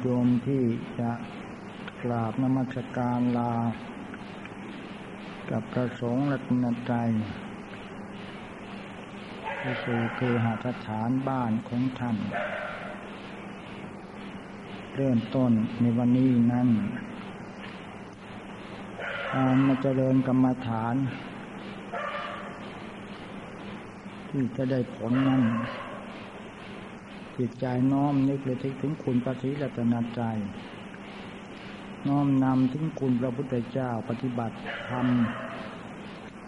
โยมที่จะกราบนมัสการลา กับพระสงฆ์รัตนใจไปสู่คือหาสถานบ้านของท่าน เริ่มต้นในวันนี้นั้นการมาเจริญกรรมฐาน ที่จะได้ผลนั้น จิตใจน้อมนึกเลยถึงคุณปฏิรัตนใจน้อมนำถึงคุณพระพุทธเจ้าปฏิบัติธรรม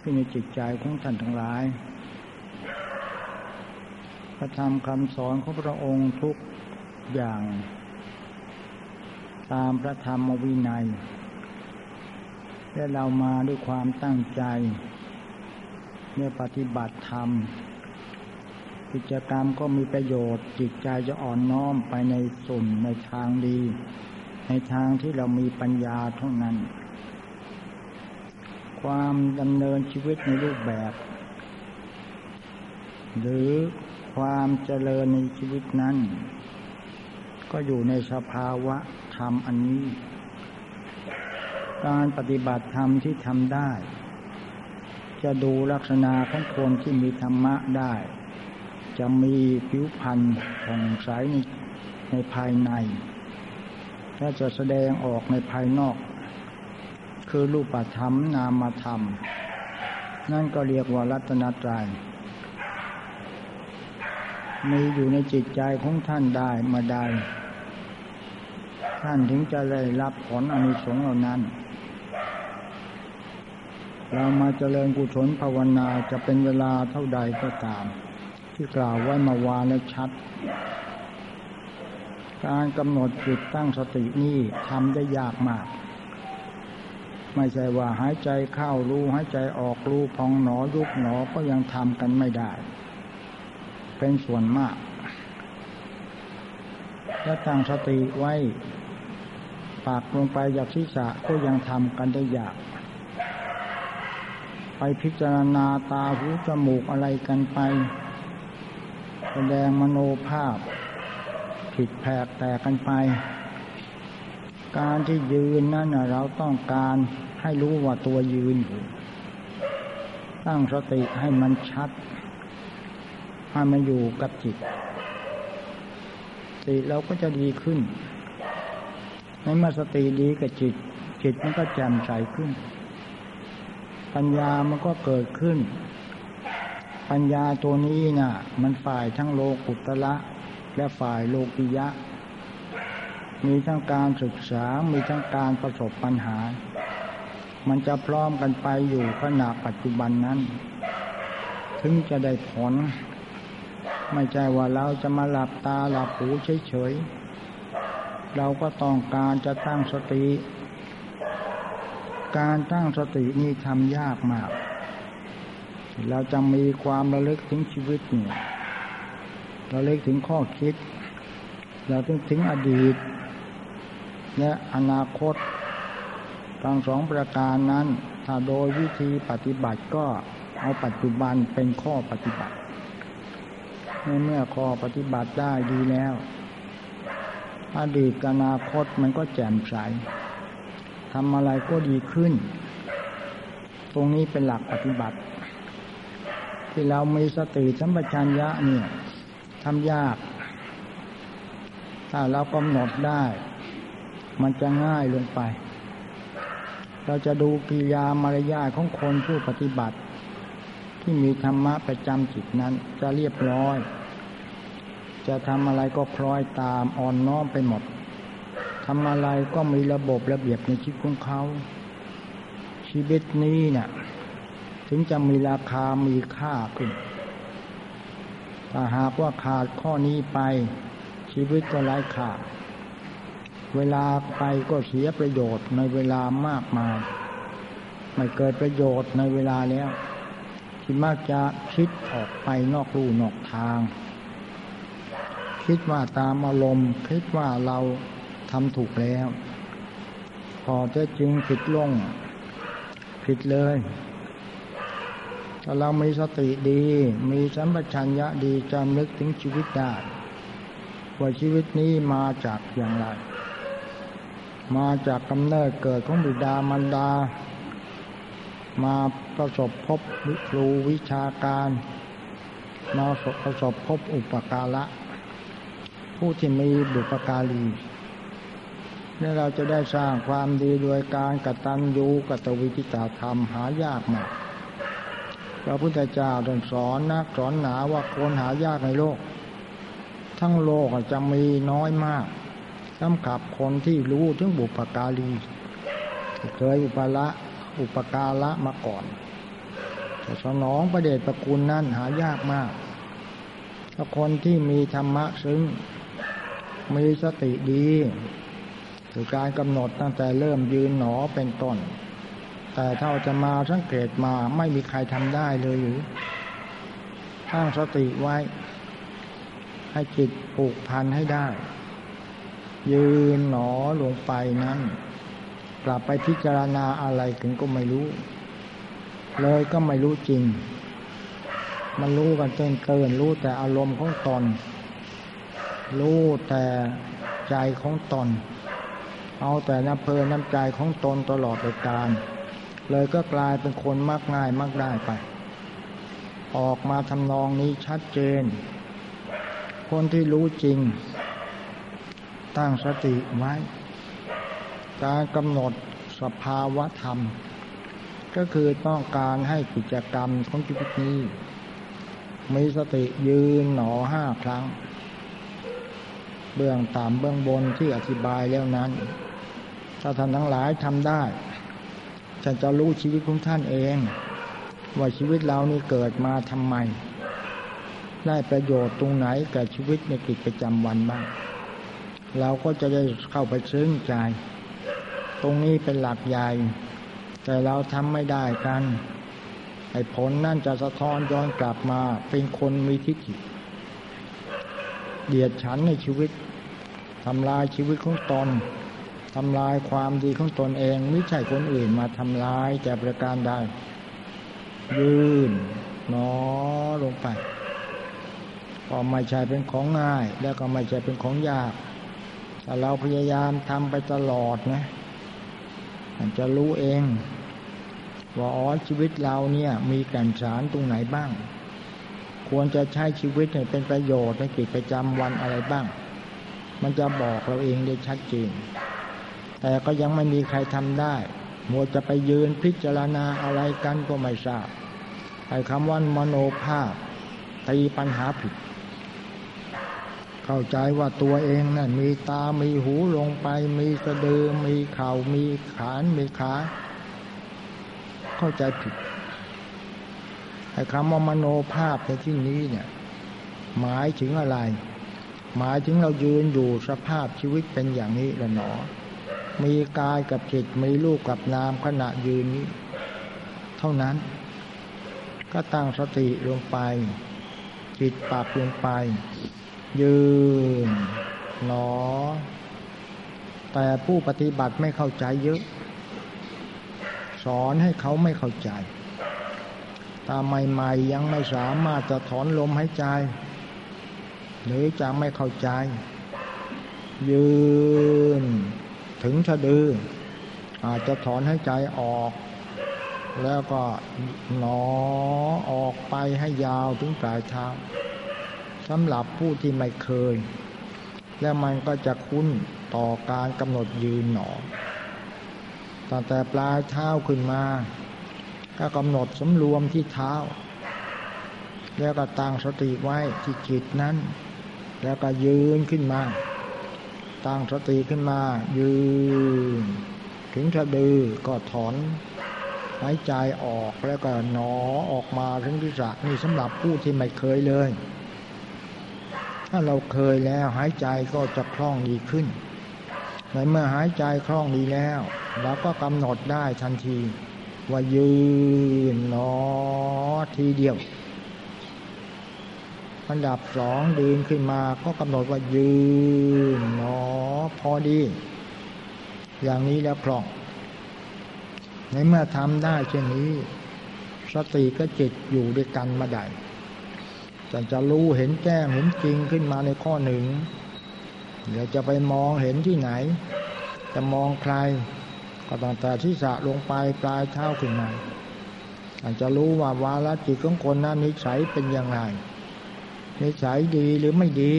ที่ในจิตใจของท่านทั้งหลาย พระธรรมคำสอนของพระองค์ทุกอย่าง ตามพระธรรมวินัย และเรามาด้วยความตั้งใจเมื่อปฏิบัติธรรม กิจกรรมก็มีประโยชน์ จิตใจจะอ่อนน้อมไปในส่วนในทางดี ในทางที่เรามีปัญญาเท่านั้น ความดำเนินชีวิตในรูปแบบ หรือความเจริญในชีวิตนั้น ก็อยู่ในสภาวะธรรมอันนี้ การปฏิบัติธรรมที่ทำได้ จะดูลักษณะของคนที่มีธรรมะได้ จะมีผิวพรรณผ่องใสในในภายใน และจะแสดงออกในภายนอก คือรูปธรรมนามธรรม นั่นก็เรียกว่ารัตนตรัยมีอยู่ในจิตใจของท่านได้มาได้ ท่านถึงจะได้รับผลอนิสงส์เหล่านั้น เรามาเจริญกุศลภาวนาจะเป็นเวลาเท่าใดก็ตาม ที่กล่าวไว้มาวานและชัด การกำหนดจิตตั้งสตินี่ทำได้ยากมาก ไม่ใช่ว่าหายใจเข้ารู้ หายใจออกรู้พองหนอยุบหนอก็ยังทำกันไม่ได้ เป็นส่วนมากและตั้งสติไว้ปากลงไปอยากศีรษะก็ยังทำกันได้ยาก ไปพิจารณาตาหูจมูกอะไรกันไป แสดงมโนภาพ ผิดแผกแตกกันไป การที่ยืนนั่นเราต้องการให้รู้ว่าตัวยืนอยู่ตั้งสติให้มันชัดให้มันอยู่กับจิตสติเราก็จะดีขึ้น ในเมื่อสติดีกับจิต จิตมันก็แจ่มใสขึ้น ปัญญามันก็เกิดขึ้น ปัญญาตัวนี้นะ่ะ มันฝ่ายทั้งโลกุตละ และฝ่ายโลกิยะ มีทั้งการศึกษา มีทั้งการประสบปัญหา มันจะพร้อมกันไปอยู่ขณะปัจจุบันนั้น ถึงจะได้ผล ไม่ใช่ว่าเราจะมาหลับตาหลับหูเฉยๆ เราก็ต้องการจะตั้งสติ การตั้งสตินี่ทำยากมาก เราจะมีความระลึกถึงชีวิตนี่ระลึกถึงข้อคิด เราต้องถึงอดีต และอนาคตทั้งสองประการนั้น ถ้าโดยวิธีปฏิบัติก็เอาปัจจุบันเป็นข้อปฏิบัติในเมื่อข้อปฏิบัติได้ดีแล้ว อดีตอนาคตมันก็แจ่มใสทำอะไรก็ดีขึ้น ตรงนี้เป็นหลักปฏิบัติ ที่เรามีสติสัมปชัญญะเนี่ยทำยาก ถ้าเรากำหนดได้ มันจะง่ายลงไป เราจะดูกิยามารยาของคนผู้ปฏิบัติ ที่มีธรรมะประจำจิตนั้น จะเรียบร้อย จะทำอะไรก็คล้อยตามอ่อนน้อมไปหมดทำอะไรก็มีระบบระเบียบในชีวิตของเขา ชีวิตนี้เนี่ย ถึงจะมีราคามีค่าขึ้นถ้าหากว่าขาดข้อนี้ไป ชีวิตก็ไร้ค่าเวลาไปก็เสียประโยชน์ในเวลามากมาย ไม่เกิดประโยชน์ในเวลาแล้วที่มากจะคิดออกไปนอกรูนอกทาง คิดว่าตามอารมณ์ คิดว่าเราทำถูกแล้ว พอจะจริงผิดลงผิดเลย ถ้าเรามีสติดี มีสัมปชัญญะดีจำลึกถึงชีวิตได้ว่าชีวิตนี้มาจากอย่างไร มาจากกำเนิดเกิดของบิดามารดา มาประสบพบวิครูวิชาการ มาประสบพบอุปการะ ผู้ที่มีบุปการีนี่เราจะได้สร้างความดีโดยการกตัญญูกตวิจิตาธรรมหายากมาก พระพุทธเจ้าตรัสสอนนักสอนหนาว่าคนหายากในโลก ทั้งโลกจะมีน้อยมากสำหรับคนที่รู้ถึงบุปการีเคยอุปละอุปการะมาก่อนแต่สนองประเดชประคุณนั่นหายากมากถ้าคนที่มีธรรมะซึ้งมีสติดีคือการกำหนดตั้งแต่เริ่มยืนหนอเป็นต้น แต่ถ้าจะมาสังเกตมาไม่มีใครทำได้เลยหรือตั้งสติไว้ ให้จิตผูกพันให้ได้ ยืนหนอลงไปนั้น กลับไปพิจารณาอะไรถึงก็ไม่รู้ เลยก็ไม่รู้จริง มันรู้กันเกินเกินรู้แต่อารมณ์ของตน รู้แต่ใจของตน เอาแต่น้ำเพลินน้ำใจของตนตลอดไปการ เลยก็กลายเป็นคนมากง่ายมากได้ไป ออกมาทำนองนี้ชัดเจน คนที่รู้จริง ตั้งสติไว้ การกำหนดสภาวะธรรม ก็คือต้องการให้กิจกรรมของชีวิตนี้ มีสติยืนหนอห้าครั้ง เบื้องต่ำเบื้องบนที่อธิบายแล้วนั้นถ้าท่านทั้งหลายทำได้ ท่านจะรู้ชีวิตของท่านเอง ว่าชีวิตเรานี่เกิดมาทำไม ได้ประโยชน์ตรงไหนแก่ชีวิตในกิจประจำวันบ้างเราก็จะได้เข้าไปซึ้งใจ ตรงนี้เป็นหลักใหญ่ แต่เราทำไม่ได้กันไอ้ผลนั่นจะสะท้อนย้อนกลับมาเป็นคนมีทิฏฐิเดียดฉันในชีวิตทำลายชีวิตของตน ทำลายความดีของตนเองไม่ใช่คนอื่นมาทำลายแต่ประการใดยืนหนอลงไปก็ไม่ใช่เป็นของง่าย แล้วก็ไม่ใช่เป็นของยากแต่เราพยายามทำไปตลอดนะมันจะรู้เอง ว่าอ๋อชีวิตเราเนี่ย มีแก่นสารตรงไหนบ้าง ควรจะใช้ชีวิตให้เป็นประโยชน์ในกิจประจำวันอะไรบ้าง มันจะบอกเราเองได้ชัดเจน แต่ก็ยังไม่มีใครทำได้มัวจะไปยืนพิจารณาอะไรกันก็ไม่ทราบไอ้คำว่ามโนภาพตีปัญหาผิด เข้าใจว่าตัวเองนั่นมีตา มีหูลงไป มีสะดือ มีเข่า มีขาน มีขา เข้าใจผิด ไอ้คำว่ามโนภาพในที่นี้เนี่ย หมายถึงอะไร หมายถึงเรายืนอยู่สภาพชีวิตเป็นอย่างนี้ละหนอ มีกายกับจิตมีลูกกับนามขณะยืนนี้เท่านั้น ก็ตั้งสติลงไป จิตปักลงไป ยืนหนอ แต่ผู้ปฏิบัติไม่เข้าใจเยอะ สอนให้เขาไม่เข้าใจตาใหม่ๆยังไม่สามารถจะถอนลมหายใจ หรือจะไม่เข้าใจ ยืน ถึงสะดือ อาจจะถอนให้ใจออก แล้วก็หนอออกไปให้ยาวถึงปลายเท้าสำหรับผู้ที่ไม่เคย แล้วมันก็จะคุ้นต่อการกำหนดยืนหนอตั้งแต่ปลายเท้าขึ้นมา ก็กำหนดสำรวมที่เท้า แล้วก็ตั้งสติไว้ที่จิตนั้น แล้วก็ยืนขึ้นมา ตั้งสติขึ้นมา ยืน ถึงสะดือก็ถอนหายใจออกแล้วก็หนอออกมาถึงที่จะนี่สำหรับผู้ที่ไม่เคยเลย ถ้าเราเคยแล้วหายใจก็จะคล่องดีขึ้นในเมื่อหายใจคล่องดีแล้วเราก็กำหนดได้ทันที ว่ายืนหนอทีเดียว อันดับสองดืนขึ้นมาก็กำหนดว่ายืนหนอพอดี อย่างนี้แล้วคล่อง ในเมื่อทำได้เช่นนี้ สติก็จิตอยู่ด้วยกันมาได้จะจะรู้เห็นแจ้งเห็นจริงขึ้นมาในข้อหนึ่ง เดี๋ยวจะไปมองเห็นที่ไหน จะมองใคร ก็ตั้งแต่ที่สะลงไปปลายเท้าขึ้นมาอาจจะรู้ว่าวาลจิตของคนนั้นนิสัยเป็นอย่างไร นิสัยดีหรือไม่ดี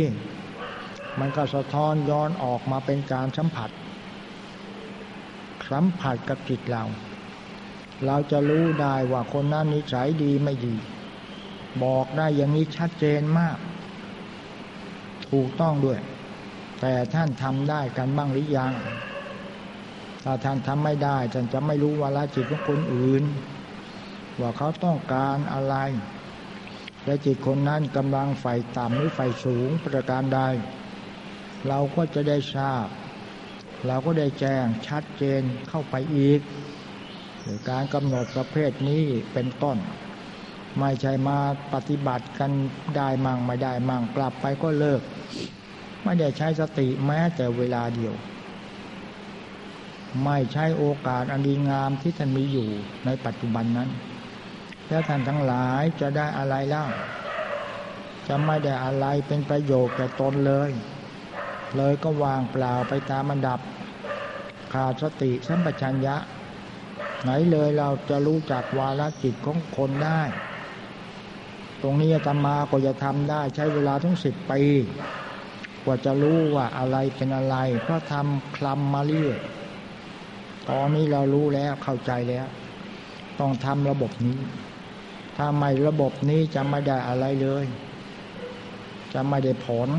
มันก็สะท้อนย้อนออกมาเป็นการสัมผัส สัมผัสกับจิตเรา เราจะรู้ได้ว่าคนนั้นนิสัยดีไม่ดี บอกได้อย่างนี้ชัดเจนมาก ถูกต้องด้วย แต่ท่านทำได้กันบ้างหรือยังถ้าท่านทำไม่ได้ท่านจะไม่รู้วาลจิตของคนอื่น ว่าเขาต้องการอะไร และจิตคนนั้นกำลังไฟต่ำหรือไฟสูงประการใด เราก็จะได้ทราบ เราก็ได้แจ้งชัดเจนเข้าไปอีกหรือการกำหนดประเภทนี้เป็นต้น ไม่ใช่มาปฏิบัติกันได้มั่งไม่ได้มั่งกลับไปก็เลิก ไม่ได้ใช้สติแม้แต่เวลาเดียว ไม่ใช่โอกาสอันดีงามที่ท่านมีอยู่ในปัจจุบันนั้น แล้วท่านทั้งหลายจะได้อะไรเล่าจะไม่ได้อะไรเป็นประโยชน์แก่ตนเลย เลยก็วางเปล่าไปตามอันดับ ขาดสติสัมปชัญญะ ไหนเลยเราจะรู้จักวาลจิตของคนได้ ตรงนี้ธรรมาก็จะทำได้ใช้เวลาทั้งสิบปี กว่าจะรู้ว่าอะไรเป็นอะไรเพราะทำคลำมาเรื่อยตอนนี้เรารู้แล้วเข้าใจแล้ว ต้องทำระบบนี้ ถ้าไม่ระบบนี้จะไม่ได้อะไรเลย จะไม่ได้ผล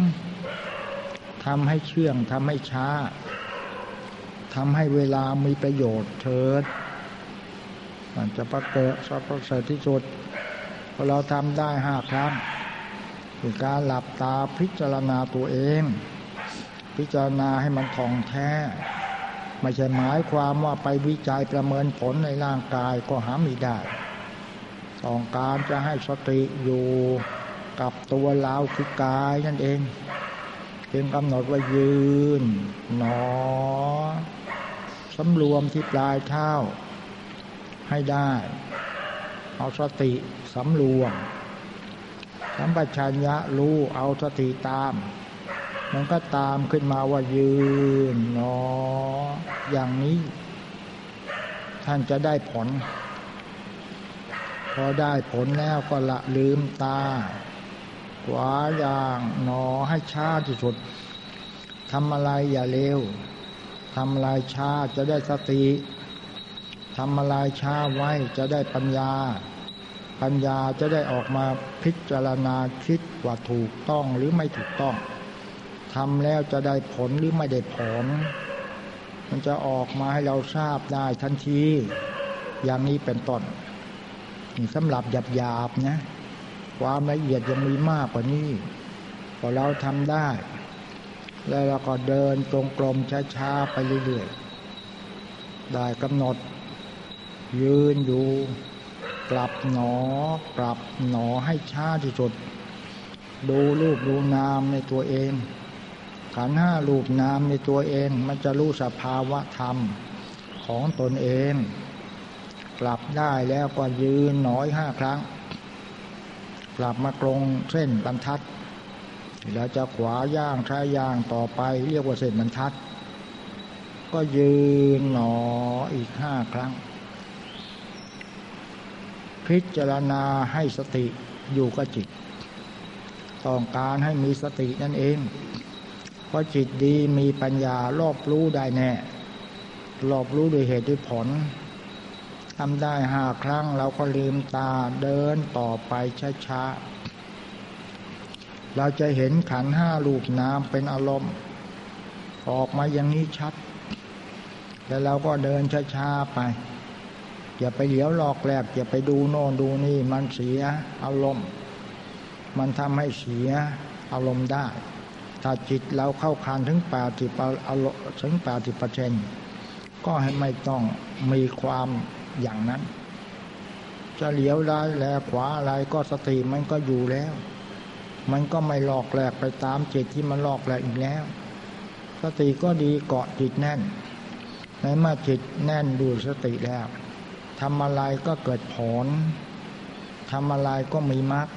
ทำให้เชื่องทำให้ช้าทำให้เวลามีประโยชน์เถิดมันจะประเกิดสัประเสริฐที่สุดพอเราทำได้ห้าครั้งคือการหลับตาพิจารณาตัวเอง พิจารณาให้มันท่องแท้ ไม่ใช่หมายความว่าไปวิจัยประเมินผลในร่างกายก็หาไม่ได้ ต้องการจะให้สติอยู่กับตัวเราคือกายนั่นเอง จึงกำหนดว่ายืน หนอสำรวมที่ปลายเท้าให้ได้ เอาสติสำรวมสัมปชัญญะรู้เอาสติตาม มันก็ตามขึ้นมาว่ายืนหนอ อย่างนี้ ท่านจะได้ผล พอได้ผลแล้วก็ละลืมตา ขวาอย่างหนอให้ช้าที่สุดทำอะไรอย่าเร็วทำอะไรช้าจะได้สติทำอะไรช้าไว้จะได้ปัญญา ปัญญาจะได้ออกมาพิจารณาคิดว่าถูกต้องหรือไม่ถูกต้องทำแล้วจะได้ผลหรือไม่ได้ผล มันจะออกมาให้เราทราบได้ทันที อย่างนี้เป็นต้น นี่สำหรับหยาบหยาบนะ ความละเอียดยังมีมากกว่านี้พอเราทำได้ แล้วเราก็เดินตรงกลมช้าๆไปเรื่อยๆ ได้กำหนด ยืนอยู่กลับหนอ กลับหนอให้ช้าที่สุด ดูรูปดูนามในตัวเอง ขันห้ารูปนามในตัวเอง มันจะรู้สภาวะธรรมของตนเอง กลับได้แล้วก็ยืนหน่อยห้าครั้ง กลับมากรงเส้นบรรทัด แล้วจะขวาย่างช้ายย่างต่อไป เรียกว่าเส้นบรรทัด ก็ยืนหนออีกห้าครั้ง พิจารณาให้สติอยู่กับจิต ต้องการให้มีสตินั่นเอง เพราะจิตดีมีปัญญารอบรู้ได้แน่ รอบรู้ด้วยเหตุด้วยผล ทำได้ห้าครั้งเราก็ลืมตาเดินต่อไปช้าๆ เราจะเห็นขันห้าลูกน้ำเป็นอารมณ์ ออกมาอย่างนี้ชัด แล้วเราก็เดินช้าๆไป อย่าไปเหลียวหลอกแหลกอย่าไปดูโน่นดูนี่มันเสียอารมณ์ มันทำให้เสียอารมณ์ได้ ถ้าจิตเราเข้าคานถึงแปดสิบถึงแปดสิบเปอร์เซ็นต์ก็ให้ไม่ต้องมีความ อย่างนั้น จะเหลียวได้แลขวาอะไรก็สติมันก็อยู่แล้ว มันก็ไม่หลอกแหลกไปตามจิตที่มันหลอกแหลกอีกแล้ว สติก็ดีเกาะจิตแน่นในเมื่อจิตแน่นดูสติแล้วทำอะไรก็เกิดผลทำอะไรก็มีมรรค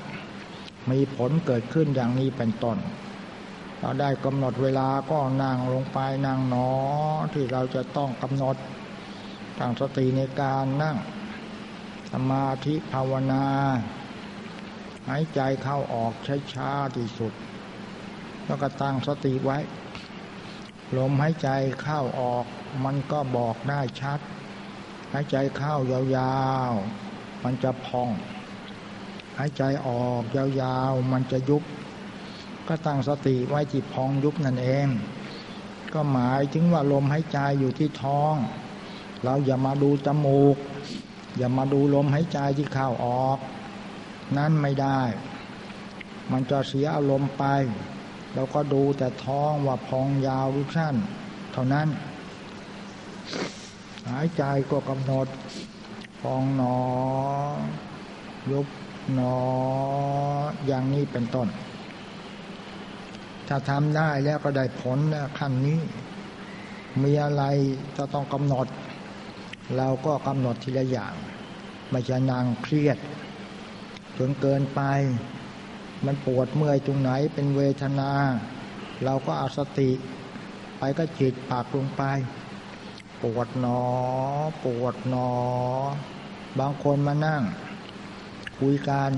มีผลเกิดขึ้นอย่างนี้เป็นต้นเราได้กำหนดเวลาก็นั่งลงไปนั่งหนอที่เราจะต้องกำหนด ตั้งสติในการนั่ง สมาธิภาวนา หายใจเข้าออกช้าๆที่สุด แล้วก็ตั้งสติไว้ ลมหายใจเข้าออกมันก็บอกได้ชัด หายใจเข้ายาวๆ มันจะพอง หายใจออกยาวๆ มันจะยุบ ก็ตั้งสติไว้ที่พองยุบนั่นเอง ก็หมายถึงว่าลมหายใจอยู่ที่ท้อง เราอย่ามาดูจมูก อย่ามาดูลมหายใจที่เข้าออก นั่นไม่ได้ มันจะเสียอารมณ์ไป เราก็ดูแต่ท้องว่าพองยาวหรือสั้น เท่านั้น หายใจก็กำหนด พองหนอ ยุบหนอ อย่างนี้เป็นต้น ถ้าทำได้แล้วก็ได้ผลขั้นนี้มีอะไรจะต้องกำหนด เราก็กำหนดทีละอย่างไม่ใช่นางเครียด จนเกินไป มันปวดเมื่อยตรงไหนเป็นเวทนา เราก็เอาสติ ไปก็จิตปากลงไป ปวดหนอ ปวดหนอ บางคนมานั่ง คุยกัน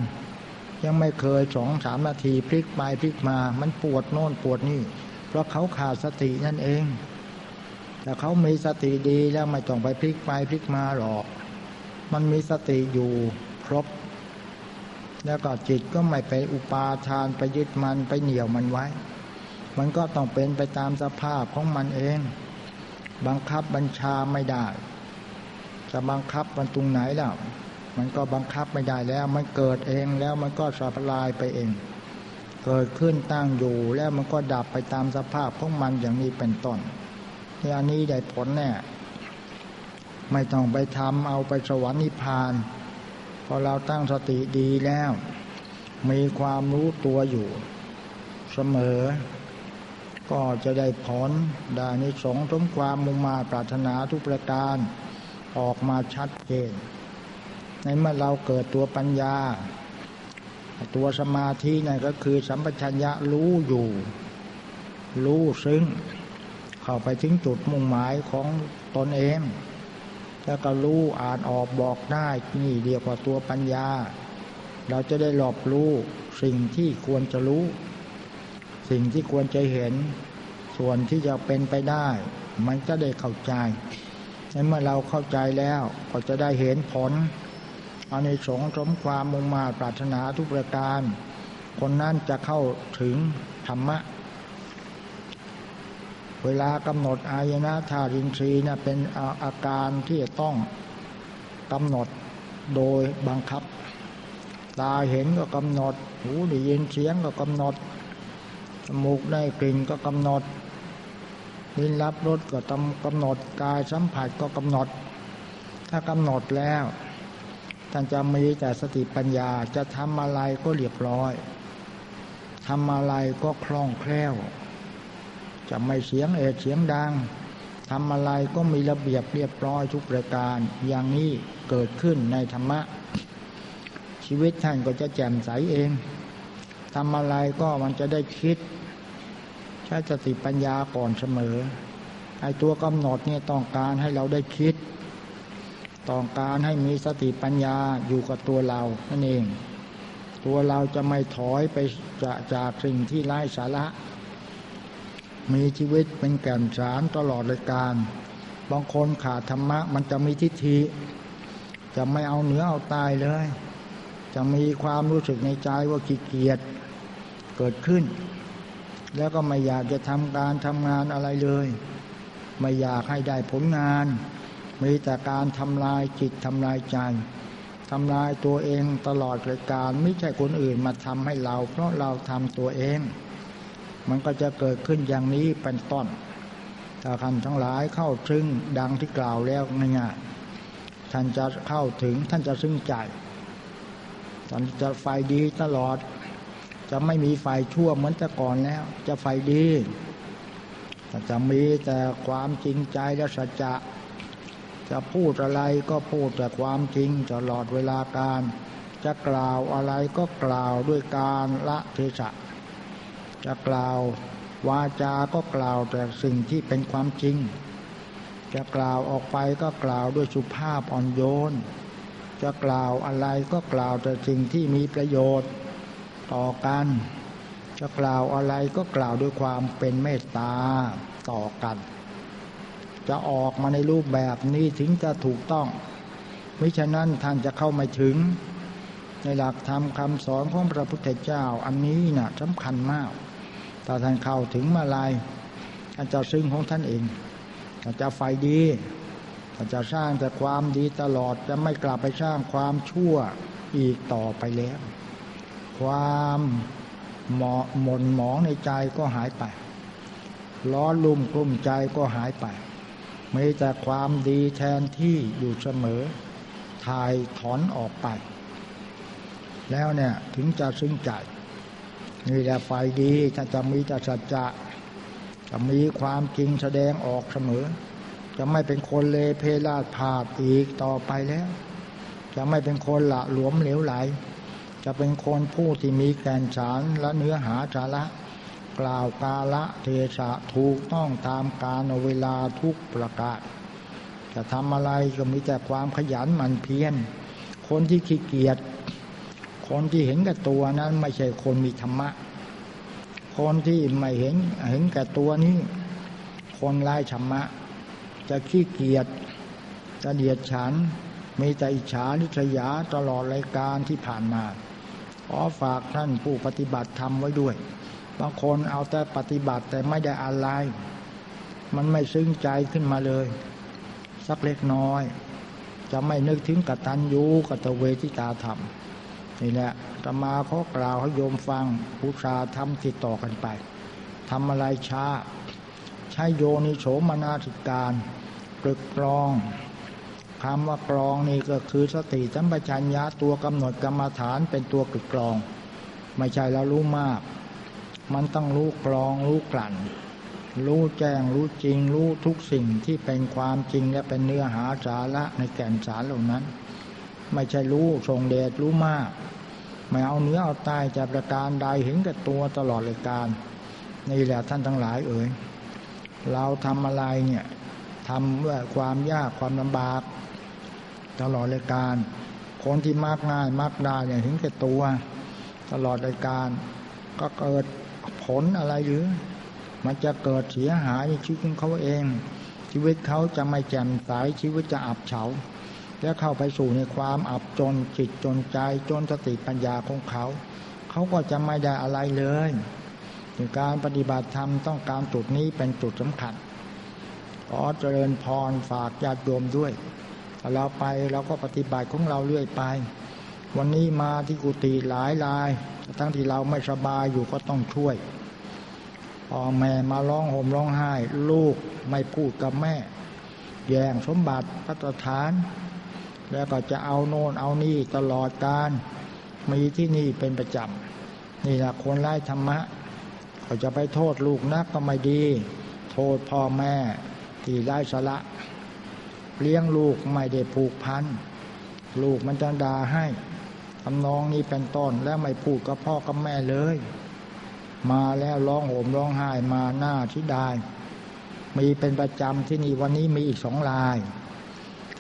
ยังไม่เคยสองสามนาทีพลิกไปพลิกมา มันปวดโน่นปวดนี่ เพราะเขาขาดสตินั่นเอง แต่เขามีสติดีแล้วไม่ต้องไปพลิกไปพลิกมาหรอก มันมีสติอยู่ครบ แล้วก็จิตก็ไม่ไปอุปาทานไปยึดมันไปเหนี่ยวมันไว้ มันก็ต้องเป็นไปตามสภาพของมันเอง บังคับบัญชาไม่ได้ จะบังคับมันตรงไหนล่ะ มันก็บังคับไม่ได้แล้ว มันเกิดเองแล้วมันก็สลายไปเองเกิดขึ้นตั้งอยู่แล้วมันก็ดับไปตามสภาพของมันอย่างนี้เป็นต้น นี่อันนี้ได้ผลแน่ไม่ต้องไปทำเอาไปสวรรค์นิพพานพอเราตั้งสติดีแล้ว มีความรู้ตัวอยู่ เสมอ ก็จะได้ผลได้ในสงสมความมุ่งมาปรารถนาทุกประการออกมาชัดเจน ในเมื่อเราเกิดตัวปัญญา ตัวสมาธินั่นก็คือสัมปชัญญะรู้อยู่ รู้ซึ้ง เข้าไปถึงจุดมุ่งหมายของตนเอง แล้วก็รู้อ่านออกบอกได้นี่เรียกว่าตัวปัญญา เราจะได้หลอบรู้สิ่งที่ควรจะรู้ สิ่งที่ควรจะเห็น ส่วนที่จะเป็นไปได้ มันจะได้เข้าใจในเมื่อเราเข้าใจแล้วก็จะได้เห็นผลอานิสงส์สมความมุ่งมาปรารถนาทุกประการ คนนั้นจะเข้าถึงธรรมะ เวลากำหนดอายนะธารินทรีย์นะเป็นอาการที่จะต้องกำหนดโดยบังคับ ตาเห็นก็กำหนด หูได้ยินเสียงก็กำหนดจมูกได้กลิ่นก็กำหนดลิ้นรับรสก็ต้องกำหนดกายสัมผัสก็กำหนด ถ้ากำหนดแล้วท่านจะมีแต่สติปัญญาจะทำอะไรก็เรียบร้อยทำอะไรก็คล่องแคล่ว จะไม่เสียงเอดเสียงดังทำอะไรก็มีระเบียบเรียบร้อยทุกประการ อย่างนี้เกิดขึ้นในธรรมะ ชีวิตท่านก็จะแจ่มใสเองทำอะไรก็มันจะได้คิด ใช้สติปัญญาก่อนเสมอไอ้ตัวกำหนดเนี่ยต้องการให้เราได้คิด ต้องการให้มีสติปัญญาอยู่กับตัวเรานั่นเอง ตัวเราจะไม่ถอยไปจากจากสิ่งที่ไร้สาระ มีชีวิตเป็นแก่นสารตลอดเลยการ บางคนขาดธรรมะ มันจะมีทิฏฐิ จะไม่เอาเหนือเอาตายเลย จะมีความรู้สึกในใจว่าขี้เกียจเกิดขึ้น แล้วก็ไม่อยากจะทำการทำงานอะไรเลย ไม่อยากให้ได้ผลงาน มีแต่การทำลายจิตทำลายใจทำลายตัวเองตลอดรายการ ไม่ใช่คนอื่นมาทำให้เรา เพราะเราทำตัวเอง มันก็จะเกิดขึ้นอย่างนี้เป็นต้นถ้าท่านทั้งหลายเข้าถึงดังที่กล่าวแล้วง่ายๆท่านจะเข้าถึงท่านจะซึ้งใจท่านจะไฟดีตลอด จะไม่มีไฟชั่วเหมือนแต่ก่อนแล้ว จะไฟดีจะมีแต่ความจริงใจและสัจจะจะพูดอะไรก็พูดแต่ความจริงตลอดเวลาการ จะกล่าวอะไรก็กล่าวด้วยการละเทศะ จะกล่าว วาจาก็กล่าวแต่สิ่งที่เป็นความจริง จะกล่าวออกไปก็กล่าวด้วยสุภาพอ่อนโยน จะกล่าวอะไรก็กล่าวแต่สิ่งที่มีประโยชน์ ต่อกัน จะกล่าวอะไรก็กล่าวด้วยความเป็นเมตตาต่อกัน จะออกมาในรูปแบบนี้ถึงจะถูกต้องมิฉะนั้นท่านจะเข้าไม่ถึง ในหลักธรรมคำสอนของพระพุทธเจ้าอันนี้นะ่ะสำคัญมาก ถ้าท่านเข้าถึงมาลายท่านจะซึ่งของท่านเองท่านจะไฟดีท่านจะสร้างแต่ความดีตลอดจะไม่กลับไปสร้างความชั่วอีกต่อไปแล้ว ความหมอหม่นหมองในใจก็หายไปร้อลุ่มกลุ่มใจก็หายไปมีแต่ความดีแทนที่อยู่เสมอถ่ายถอนออกไป แล้วเนี่ยถึงจะซึ้งใจ นี่แหละไฟดีถ้าจะมีแต่สัจจะจะมีความจริงแสดงออกเสมอ จะไม่เป็นคนเลเพลาดผาดอีกต่อไปแล้ว จะไม่เป็นคนละหลวมเหลวไหล จะเป็นคนผู้ที่มีแกนสารและเนื้อหาสาระ กล่าวกาละเทศะถูกต้องตามกาลเวลาทุกประกาศ จะทำอะไรก็มีแต่ความขยันหมั่นเพียรคนที่ขี้เกียจ คนที่เห็นกับตัวนั้นไม่ใช่คนมีธรรมะ คนที่ไม่เห็นเห็นกับตัวนี้ คนไร้ธรรมะ จะขี้เกียจจะเดียดฉัน มีแต่อิจฉาลิษยาตลอดรายการที่ผ่านมาขอฝากท่านผู้ปฏิบัติธรรมไว้ด้วย บางคนเอาแต่ปฏิบัติแต่ไม่ได้อะไร มันไม่ซึ้งใจขึ้นมาเลย สักเล็กน้อย จะไม่นึกถึงกตัญญูกตเวทิตาธรรม นี่แหละตมาเขากล่าวให้โยมฟังผู้ชาทำติดต่อกันไปทำอะไรช้า ใช้โยนิโฉมนาธิการกรึกกรองคำว่ากรองนี่ก็คือสติสัมปชัญญะตัวกำหนดกรรมฐานเป็นตัวกรึกกรอง ไม่ใช่แล้วรู้มาก มันต้องรู้กรองรู้กลั่น รู้แจ้งรู้จริง รู้ทุกสิ่งที่เป็นความจริงและเป็นเนื้อหาสาระในแก่นสารเหล่านั้น ไม่ใช่รู้ทรงเดชรู้มาก ไม่เอาเนื้อเอาตายจะประการใดเห็นกับตัวตลอดเลยการนี่แหละท่านทั้งหลายเอ่ยเราทำอะไรเนี่ยทำด้วยความยากความลำบาก ตลอดเลยการคนที่มากง่ายมากได้เนี่ยเห็นกับตัว ตลอดเลยการก็เกิดผลอะไรหรือ มันจะเกิดเสียหายในชีวิตของเขาเอง ชีวิตเขาจะไม่แจ่มใสชีวิตจะอับเฉา และเข้าไปสู่ในความอับจนจิตจนใจจนสติปัญญาของเขา เขาก็จะไม่ได้อะไรเลยการปฏิบัติธรรมต้องการจุดนี้เป็นจุดสำคัญขอเจริญพรฝากญาติโยมด้วยเราไปเราก็ปฏิบัติของเราเรื่อยไป วันนี้มาที่กุฏิหลายราย ทั้งที่เราไม่สบายอยู่ก็ต้องช่วยพ่อแม่มาร้องห่มร้องไห้ ลูกไม่พูดกับแม่ แย่งสมบัติพัฒฐาน แล้วก็จะเอาโน่นเอานี่ตลอดการมีที่นี่เป็นประจำนี่แหละคนไร้ธรรมะเขาจะไปโทษลูกนักก็ไม่ดี โทษพ่อแม่ที่ไร้สละ เลี้ยงลูกไม่ได้ผูกพันลูกมันจะด่าให้ทำนองนี้เป็นต้นแล้วไม่พูดกับพ่อกับแม่เลย มาแล้วร้องโหมร้องไห้มาหน้าที่ได้มีเป็นประจำที่นี่วันนี้มีอีกสองลาย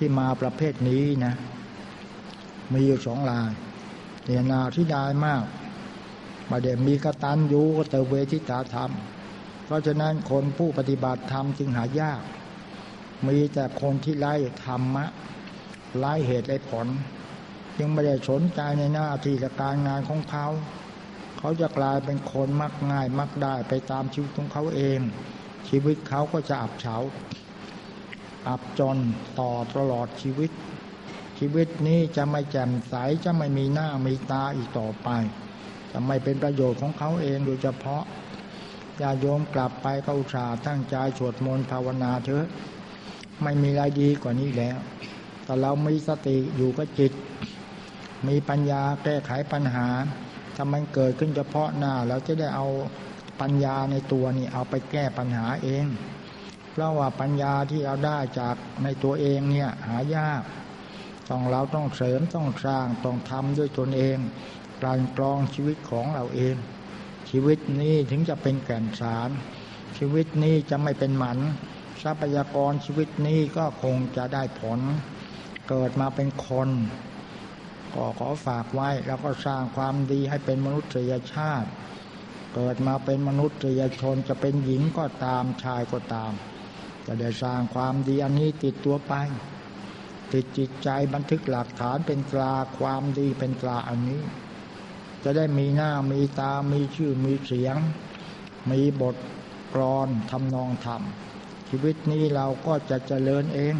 ที่มาประเภทนี้นะ มีอยู่สองลายเนี่ยนาที่ได้มากมาเดี๋ยมีกตันยูก็เตเวทิตาธรรม เพราะฉะนั้นคนผู้ปฏิบัติธรรมจึงหายาก มีแต่คนที่ไล่ธรรมะไล่เหตุไล่ผล ยังไม่ได้สนใจในหน้าที่การงานของเขาเขาจะกลายเป็นคนมักง่ายมักได้ไปตามชีวิตของเขาเอง ชีวิตเขาก็จะอับเฉา อับจนต่อตลอดชีวิต ชีวิตนี้จะไม่แจ่มใสจะไม่มีหน้ามีตาอีกต่อไป จะไม่เป็นประโยชน์ของเขาเองโดยเฉพาะญาโยมกลับไปเขาชาตั้งใจสวดมนต์ภาวนาเถอะไม่มีอะไรดีกว่านี้แล้ว แต่เรามีสติอยู่กับจิต มีปัญญาแก้ไขปัญหาถ้ามันเกิดขึ้นเฉพาะหน้า เราจะได้เอาปัญญาในตัวนี่เอาไปแก้ปัญหาเอง เพราะว่าปัญญาที่เราได้จากในตัวเองเนี่ยหายาก ต้องเราต้องเสริมต้องสร้างต้องทำด้วยตนเองการกรองชีวิตของเราเองชชีวิตนี้ถึงจะเป็นแก่นสาร ชีวิตนี้จะไม่เป็นหมัน ทรัพยากรชีวิตนี้ก็คงจะได้ผล เกิดมาเป็นคนก็ขอฝากไว้แล้วก็สร้างความดีให้เป็นมนุษยชาติ เกิดมาเป็นมนุษยชนจะเป็นหญิงก็ตามชายก็ตาม จะได้สร้างความดีอันนี้ติดตัวไป ติดจิตใจบันทึกหลักฐานเป็นตราความดีเป็นตราอันนี้ จะได้มีหน้ามีตา มีชื่อมีเสียง มีบทกรอนทำนองธรรมชีวิตนี้เราก็จะเจริญเอง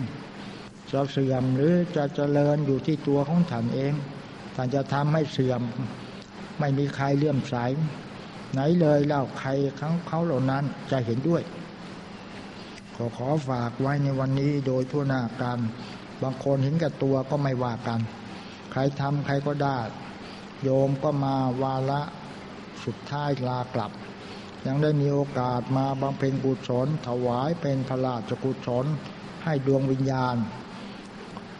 จะเสื่อมหรือจะเจริญอยู่ที่ตัวของท่านเองท่านจะทำให้เสื่อม ไม่มีใครเลื่อมใสไหนเลยเล่าใครครั้งเขาเหล่านั้นจะเห็นด้วย ขอขอฝากไว้ในวันนี้โดยทั่วหน้ากัน บางคนเห็นกับตัวก็ไม่ว่ากัน ใครทำใครก็ได้ โยมก็มาวาระสุดท้ายลากลับ ยังได้มีโอกาสมาบำเพ็ญกุศลถวายเป็นพระราชกุศลให้ดวงวิญญาณ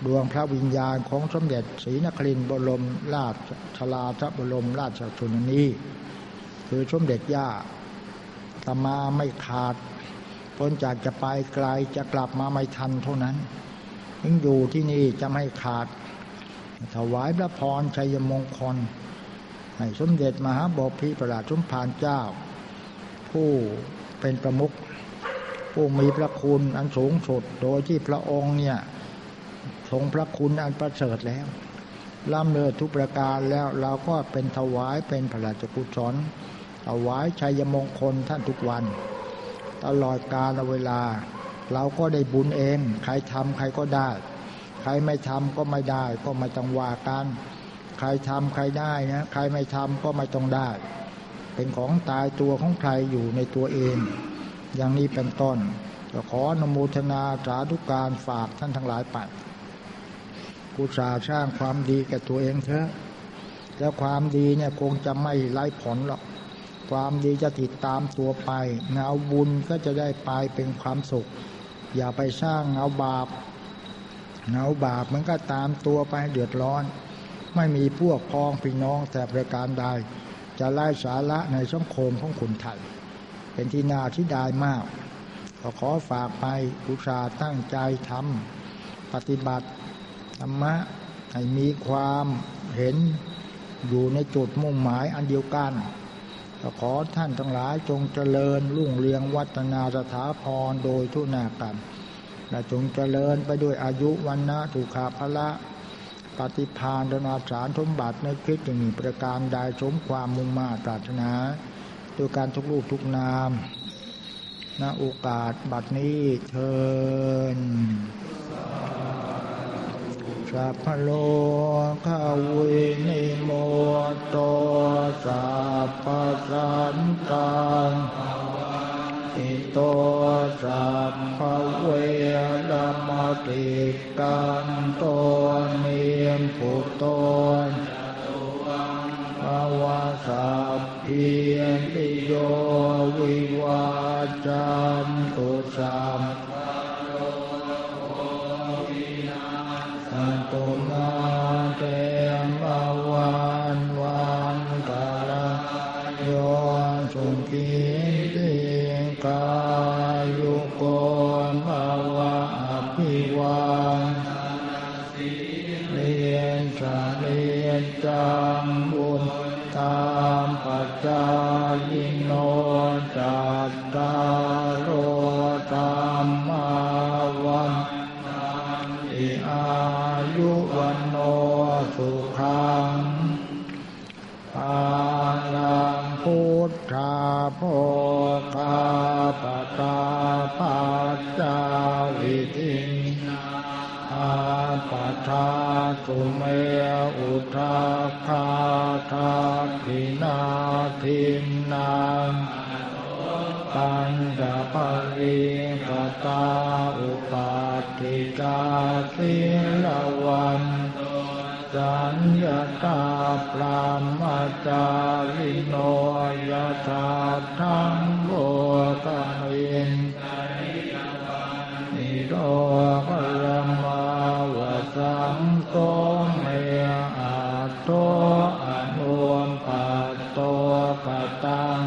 ดวงพระวิญญาณของสมเด็จศรีนครินทร์บรมราชชลาพระบรมราชชนนีคือสมเด็จย่าตมาไม่ขาด พ้นจากจะไปไกลจะกลับมาไม่ทันเท่านั้นยังอยู่ที่นี่จะไม่ขาด ถวายพระพรชัยมงคล ให้สมเด็จมหาบพิตรประหลาดสมภารเจ้า ผู้เป็นประมุขผู้มีพระคุณอันสูงสุดโดยที่พระองค์เนี่ยทรงพระคุณอันประเสริฐแล้วล้ำเลิศทุกประการแล้วเราก็เป็นถวายเป็นพระราชกุศลถวายชัยมงคลท่านทุกวัน ตลอดกาลเวลา เราก็ได้บุญเอง ใครทำใครก็ได้ ใครไม่ทำก็ไม่ได้ ก็ไม่ต้องว่ากัน ใครทำใครได้นะใครไม่ทำก็ไม่ต้องได้ เป็นของตายตัวของใครอยู่ในตัวเอง อย่างนี้เป็นต้นก็ขอนโมทนาสาธุการฝากท่านทั้งหลายไปกุศลสร้างความดีแก่ตัวเองเถอะแล้วความดีเนี่ยคงจะไม่ไร้ผลหรอก ความดีจะติดตามตัวไปเงาบุญก็จะได้ไปเป็นความสุข อย่าไปสร้างเงาบาปเงาบาปมันก็ตามตัวไปเดือดร้อน ไม่มีพวกพ้องพี่น้องแต่ประการใดจะไล่สาระในสังคมของคนไทย เป็นที่น่าที่ดายมากก็ขอฝากไปอุตสาห์ตั้งใจทำปฏิบัติธรรมะให้มีความเห็นอยู่ในจุดมุ่งหมายอันเดียวกัน ขอท่านทั้งหลายจงเจริญรุ่งเรืองวัฒนาสถาพรโดยทุนากันและจงเจริญไปด้วยอายุวันนะถูกขาภละปฏิภาณธนสารสมบัติในคิดอย่างนี้ประการใดสมความมุ่งมาดปรารถนาโดยกันทุกรูปทุกนามณโอกาสบัดนี้เทิน สัพพะโรคะวินิมุตโตสัพพะสันตาปะวัชชิโตสัพพะเวรมติกันโตเนียมผุโตภาวะสัพพิปิโยวิวาจันตุสัม ทธาโภคาปตาปัจจาวิทินาอาปัทาสุเมอุทาคาทาทินาทินนาปัญจปริกตาอุปาติกาสิน สัญญาตาปรามาจาลิโนยตาทั้งโลกามินนิโรธรมาวสังโตเมอาโตอนุมปัตโตกตัง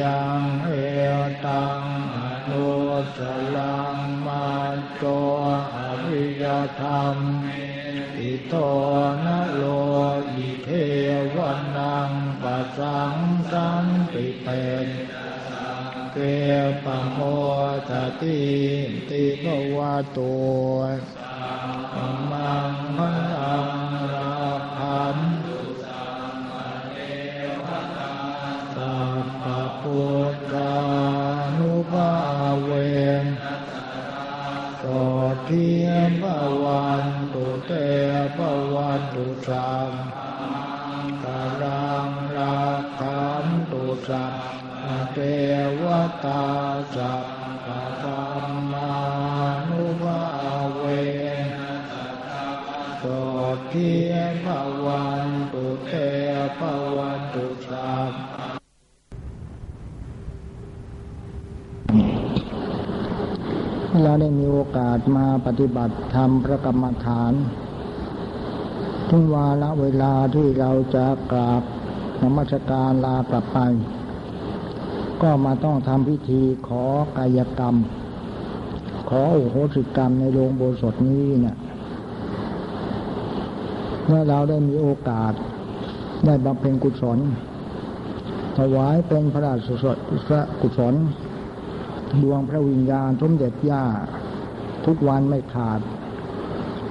ยังเอตังอนุสลังมาโตอริยธรรม โตนะโลอิเทวนังปัสสังสันติเป็นเกปะโมทติติโกวาตุสัมมังมัง ตุสังกรังรักขันตุสัพเทวตาสัพพธรรมานุภาเวนโสทียภวันตุเตภวันตุสัพเราได้มีโอกาสมาปฏิบัติธรรมประกรรมฐาน ทุกวาระเวลาที่เราจะกราบนมัสการลากลับไป ก็มาต้องทำพิธีขอกายกรรม ขอโอโหสิกรรมในโรงโบสถนี้เนะี่ยเมื่อเราได้มีโอกาส ได้บำเพ็ญกุศลถวายเป็นพระราชนีพระกุศล ดวงพระวิญญาณสมเด็จย่า ทุกวันไม่ขาด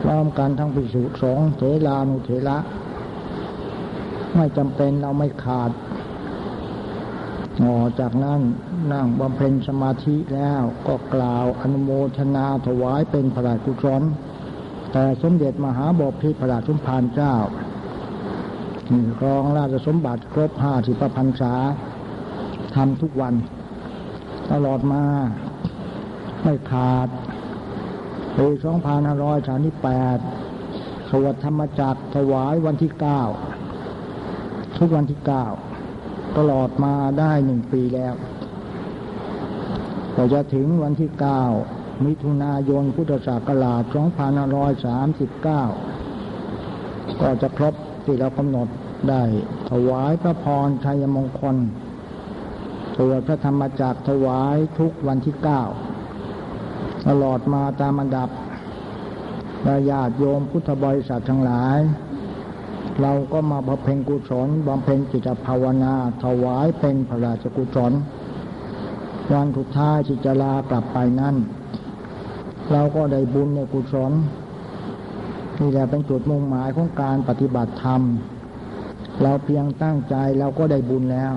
พร้อมกันทั้งภิกษุสงฆ์เถรานุเถระไม่จำเป็นเราไม่ขาดออจากนั้นนั่งบำเพ็ญสมาธิแล้วก็กล่าวอนุโมทนาถวายเป็นพระราชกุศลแต่สมเด็จมหาบพิตรพระราชสมภารเจ้ารองราชสมบัติครบห้าสิบพรรษาทำทุกวัน ตลอดมา ไม่ขาด ปี2538สวดธรรมจักรถวายวันที่9ทุกวันที่9ตลอดมาได้หนึ่งปีแล้วก็จะถึงวันที่9มิถุนายนพุทธศักราช2539ก็จะครบที่เรากำหนดได้ถวายพระพรชัยมงคลสวดพระธรรมจักรถวายทุกวันที่เก้า ตลอดมาตามอันดับญาติโยมพุทธบริษัททั้งหลาย เราก็มาบำเพ็ญกุศลบำเพ็ญจิตภาวนา ถวายเป็นพระราชกุศลวันทุกท้ายจิจลากลับไปนั้นเราก็ได้บุญในกุศลนี่แหละเป็นจุดมุ่งหมายของการปฏิบัติธรรม เราเพียงตั้งใจเราก็ได้บุญแล้ว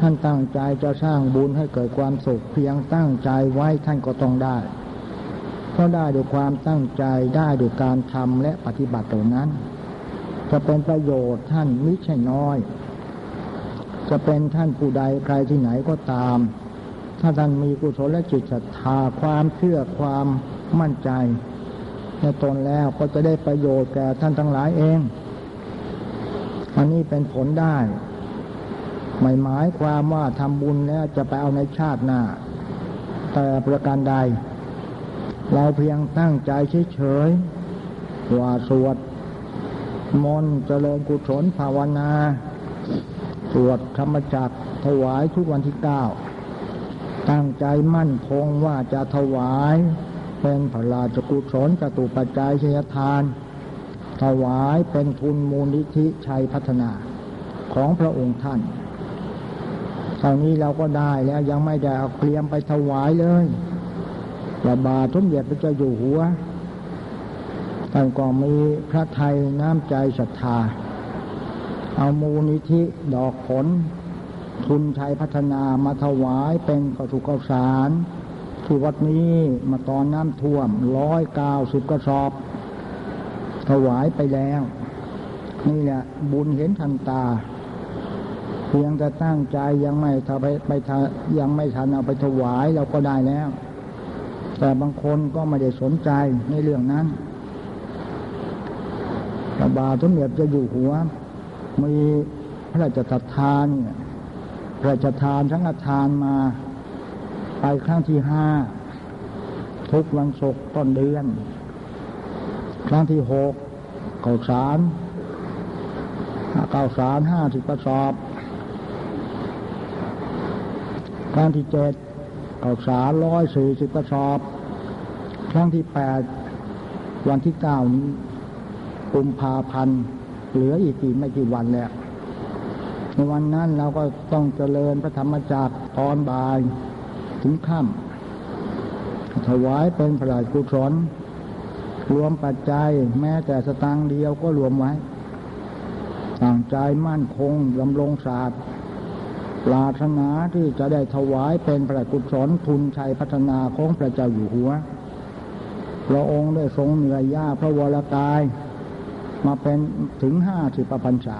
ท่านตั้งใจจะสร้างบุญให้เกิดความสุข เพียงตั้งใจไว้ท่านก็ต้องได้ เพราะได้ด้วยความตั้งใจได้ด้วยการทำและปฏิบัติตรงนั้น จะเป็นประโยชน์ท่านมิใช่น้อย จะเป็นท่านผู้ใดใครที่ไหนก็ตาม ถ้าท่านมีกุศลและจิตศรัทธาความเชื่อความมั่นใจในตนแล้วก็จะได้ประโยชน์แก่ท่านทั้งหลายเอง อันนี้เป็นผลได้ ไม่หมายความว่าทำบุญแล้วจะไปเอาในชาติหน้า แต่ประการใด เราเพียงตั้งใจเฉยๆว่าสวดมนต์เจริญกุศลภาวนา สวดธรรมจักรถวายทุกวันที่เก้าตั้งใจมั่นคงว่าจะถวาย เป็นพระราชกุศลจตุปัจจัยชยทาน ถวายเป็นทุนมูลนิธิชัยพัฒนาของพระองค์ท่าน ท่านี้เราก็ได้แล้วยังไม่ได้เอาเตรียมไปถวายเลยระบาทสมเด็จพระเจ้าอยู่หัวท่านก็มีพระไทยน้ำใจศรัทธา เอามูลนิธิดอกผล ทุนไทยพัฒนามาถวายเป็นกระสุกสารที่วัดนี้มาตอนน้ำท่วมร้อยเก้าสิบกระสอบ ถวายไปแล้ว นี่แหละบุญเห็นทันตา เพียงแต่ตั้งใจยังไม่ทำไปไปยังไม่ทันเอาไปถวายเราก็ได้แล้ว แต่บางคนก็ไม่ได้สนใจในเรื่องนั้นพระบาทสมเด็จจะอยู่หัว มีพระราชทานพระราชทานทั้งอาทานมา ไปครั้งที่ห้าทุกวันศกต้นเดือน ครั้งที่หกเก่าสารเก่าสารห้าสิบกระสอบ ครั้งที่เจ็ดข่าวสารร้อยสี่สิบกระสอบ ครั้งที่แปดวันที่เก้านี้กุมภาพันธ์เหลืออีกกี่ไม่กี่วันแล้วในวันนั้นเราก็ต้องเจริญพระธรรมจักรตอนบ่ายถึงค่ำถวายเป็นพระราชกุศลรวมปัจจัยแม้แต่สตางค์เดียวก็รวมไว้ต่างใจมั่นคงดำรงศาสตร์ ปรารถนาที่จะได้ถวายเป็นพระกุศลทุนชัยพัฒนาของพระเจ้าอยู่หัว พระองค์ได้ทรงเหนื่อยยากพระวรกาย มาเป็นถึงห้าสิบปัญษา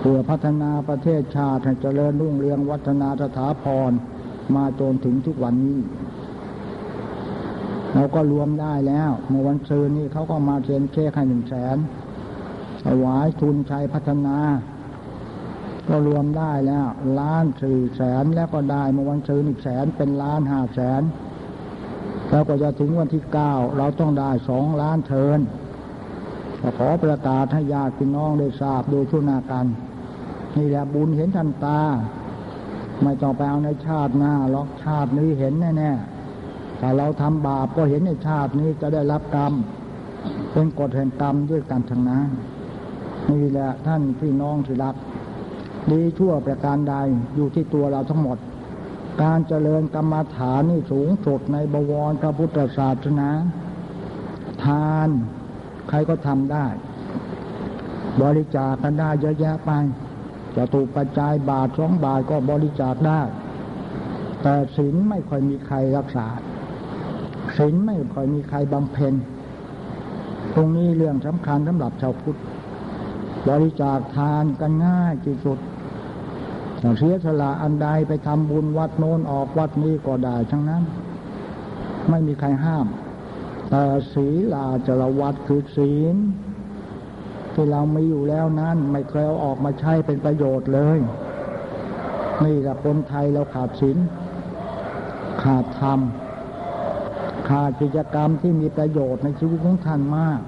เพื่อพัฒนาประเทศชาติให้เจริญรุ่งเรืองวัฒนาสถาพรมาจนถึงทุกวันนี้ เราก็รวมได้แล้วเมื่อวันซื้อนี้เขาก็มาเซ็นเค้กให้หนึ่งแสนถวายทุนชัยพัฒนา ก็รวมได้แล้วล้านสี่แสนแล้วก็ได้เมื่อวันซื้ออีกแสนเป็นล้านห้าแสนแล้วก็จะถึงวันที่เก้าเราต้องได้สองล้านเทินขอประกาศให้ญาติพี่น้องได้ทราบโดยชุนากันนี่แหละบุญเห็นทันตา ไม่ต้องไปเอาในชาติหน้าหรอกชาตินี้เห็นแน่ๆถ้าเราทำบาปก็เห็นในชาตินี้จะได้รับกรรม เป็นกฎแห่งกรรมด้วยกันทั้งนั้นนี่แหละท่านพี่น้องที่รัก ดีชั่วประการใดอยู่ที่ตัวเราทั้งหมด การเจริญกรรมฐานนี่สูงสุดในบวรพระพุทธศาสนา ทานใครก็ทำได้ บริจาคกันได้เยอะแยะไปจะถูกปัจจัยบาทสองบาทก็บริจาคได้ แต่ศีลไม่ค่อยมีใครรักษาศีลไม่ค่อยมีใครบำเพ็ญ ตรงนี้เรื่องสำคัญสำหรับชาวพุทธบริจาคทานกันง่ายที่สุด เสียสละอันใดไปทำบุญวัดโน้นออกวัดนี้ก็ได้ทั้งนั้น ไม่มีใครห้าม แต่ศีลาจรวัดคือศีลที่เรามีอยู่แล้วนั้นไม่เคยเอาออกมาใช้เป็นประโยชน์เลยนี่แหละคนไทยเราขาดศีลขาดธรรมขาดกิจกรรมที่มีประโยชน์ในชีวิตของท่านมาก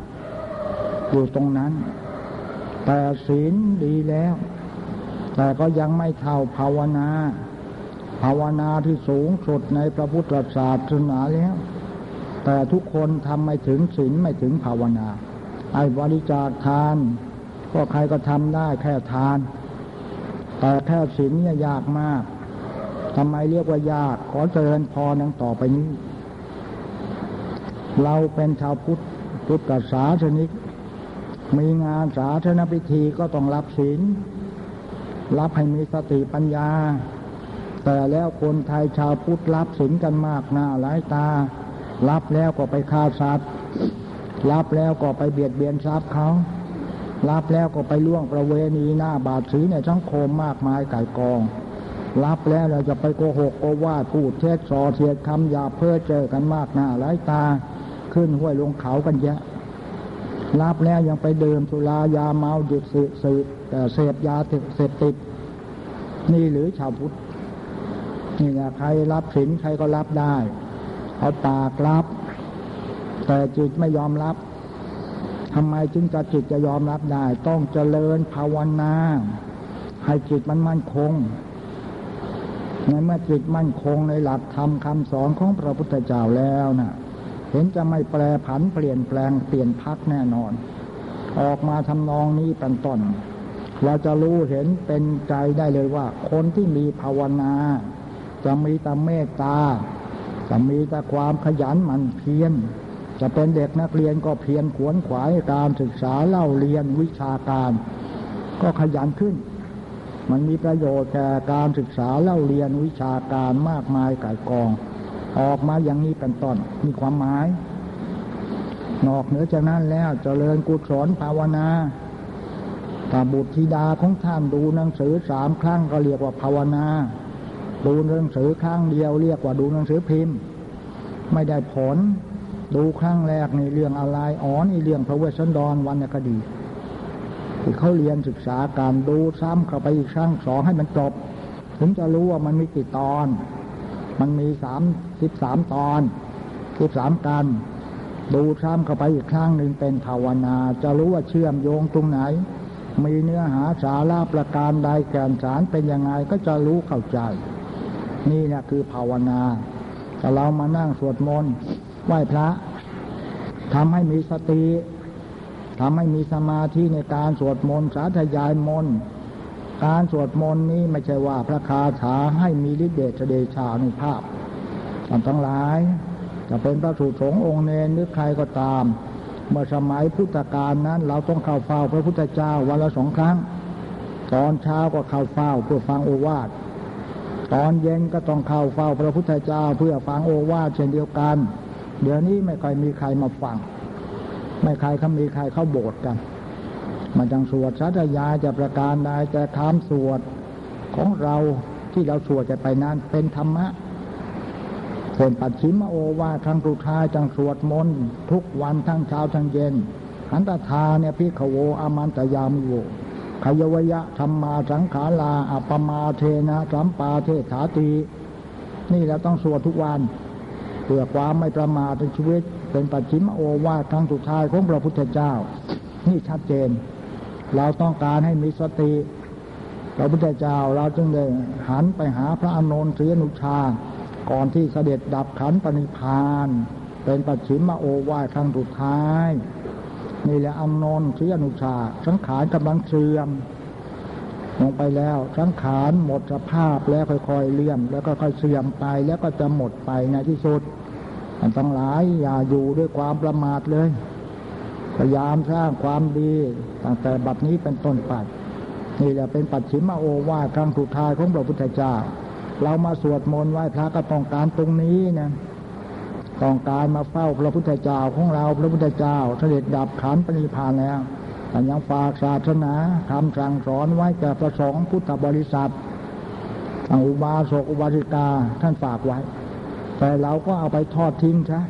อยู่ตรงนั้น แต่ศีลดีแล้ว แต่ก็ยังไม่เท่าภาวนา ภาวนาที่สูงสุดในพระพุทธศาสนาแล้ว แต่ทุกคนทำไม่ถึงศีลไม่ถึงภาวนา ไอ้บริจาคทาน ก็ใครก็ทำได้แค่ทาน แต่แค่ศีลเนี่ยยากมากทำไมเรียกว่ายาก ขอเจริญพรนังต่อไปนี้ เราเป็นชาวพุทธพุทธศาสนิก มีงานสาธารณพิธีก็ต้องรับศีล รับให้มีสติปัญญา แต่แล้วคนไทยชาวพุทธรับศีลกันมากหน้าหลายตา รับแล้วก็ไปฆ่าสัตว์ รับแล้วก็ไปเบียดเบียนทรัพย์เขา รับแล้วก็ไปล่วงประเวณีหน้าบาดสีในช่องโคมมากมายไก่กอง รับแล้วเราจะไปโกหกโกวาพูดเท็จสอเสียดคำหยาเพื่อเจอกันมากหน้าหลายตา ขึ้นห้วยลงเขากันเยอะ รับแล้วยังไปดื่มสุรายาเมาดิบสืบสืบเสพยาเสพติด นี่หรือชาวพุทธนี่แหละใครรับศีลใครก็รับได้เอาปากรับ แต่จิตไม่ยอมรับทำไมจึงจะจิตจะยอมรับได้ ต้องเจริญภาวนาให้จิตมันมั่นคงในเมื่อจิตมั่นคงในหลักธรรมคำสอนของพระพุทธเจ้าแล้วนะ่ะ เห็นจะไม่แปรผันเปลี่ยนแปลงเปลี่ยนพักแน่นอน ออกมาทำนองนี้เป็นต้นเราจะรู้เห็นเป็นใจได้เลยว่า คนที่มีภาวนา จะมีแต่เมตตา จะมีแต่ความขยันหมั่นเพียรจะเป็นเด็กนักเรียนก็เพียรขวนขวายการศึกษาเล่าเรียนวิชาการ ก็ขยันขึ้น มันมีประโยชน์แก่การศึกษาเล่าเรียนวิชาการมากมายก่ายกอง ออกมาอย่างนี้เป็นต้นมีความหมาย นอกเหนือจากนั้นแล้วเจริญกุศลภาวนาตาบุตรธิดาของท่านดูหนังสือสามครั้งก็เรียกว่าภาวนา ดูหนังสือครั้งเดียวเรียกว่าดูหนังสือพิมพ์ ไม่ได้ผล ดูครั้งแรกในเรื่องอะไรอ๋อนี่เรื่องพระเวสสันดรวรรณคดีที่เขาเรียนศึกษาการดูซ้ำเข้าไปอีกครั้งสองให้มันจบ ถึงจะรู้ว่ามันมีกี่ตอน มันมีสามสิบสามตอนสิบสามกัน ดูซ้ำเข้าไปอีกครั้งหนึ่งเป็นภาวนา จะรู้ว่าเชื่อมโยงตรงไหน มีเนื้อหาสาระประการใดแก่นสารเป็นยังไงก็จะรู้เข้าใจ นี่เนี่ยคือภาวนาแต่เรามานั่งสวดมนต์ไหว้พระทำให้มีสติทำให้มีสมาธิในการสวดมนต์สาธยายมนต์ การสวดมนต์นี้ไม่ใช่ว่าพระคาถาให้มีฤทธิเดชเดชาในภาพท่านทั้งหลาย จะเป็นพระสุสงฆ์องค์เนรหรือใครก็ตาม เมื่อสมัยพุทธกาลนั้น เราต้องเข้าเฝ้าพระพุทธเจ้าวันละสองครั้ง ตอนเช้าก็เข้าเฝ้าเพื่อฟังโอวาทตอนเย็นก็ต้องเข้าเฝ้าพระพุทธเจ้าเพื่อฟังโอวาทเช่นเดียวกัน เดี๋ยวนี้ไม่ค่อยมีใครมาฟัง ไม่ใครเขามีใครเข้าโบสถ์กัน มันจังสวดสัตยาจะประการใดแต่คำสวดของเราที่เราสวดจะไปนั้นเป็นธรรมะเป็นปัจฉิมโอวาทครั้งสุดท้ายจังสวดมนต์ทุกวันทั้งเช้าทั้งเย็นขันตทาเนี่ยพิขโวอามันตยามโวขยวยะธรรมาสังขาราอัปมาเทนะสัมปาเทถาตีนี่เราต้องสวดทุกวันเพื่อความไม่ประมาทในชีวิต เป็นปัจฉิมโอวาทครั้งสุดท้ายของพระพุทธเจ้า นี่ชัดเจน เราต้องการให้มีสติพระพุทธเจ้าเราจึงได้หันไปหาพระอานนท์เสียนุชา ก่อนที่เสด็จดับขันปณิพาน เป็นปัจฉิมโอวาทครั้งสุดท้าย นี่แหละอานนท์เสียนุชา สังขารกำลังเสื่อมลงไปแล้วสังขารหมดสภาพแล้วค่อยๆเลื่อม แล้วก็ค่อยเสื่อมไปแล้วก็จะหมดไปในที่สุดอันทั้งหลายอย่าอยู่ด้วยความประมาทเลย พยายามสร้างความดีตั้งแต่บัดนี้เป็นต้นไปนี่แหละเป็นปัจฉิมโอวาทครั้งสุดท้ายของพระพุทธเจ้า เรามาสวดมนต์ไหว้พระก็ต้องการตรงนี้นะต้องการมาเฝ้าพระพุทธเจ้าของเราพระพุทธเจ้าเสด็จดับขันปณิพานแล้วแต่ยังฝากศาสนาคำสั่งสอนไว้แก่พระสงฆ์พุทธบริษัทอุบาสกอุบาสิกาท่านฝากไว้ แต่เราก็เอาไปทอดทิ้งใช่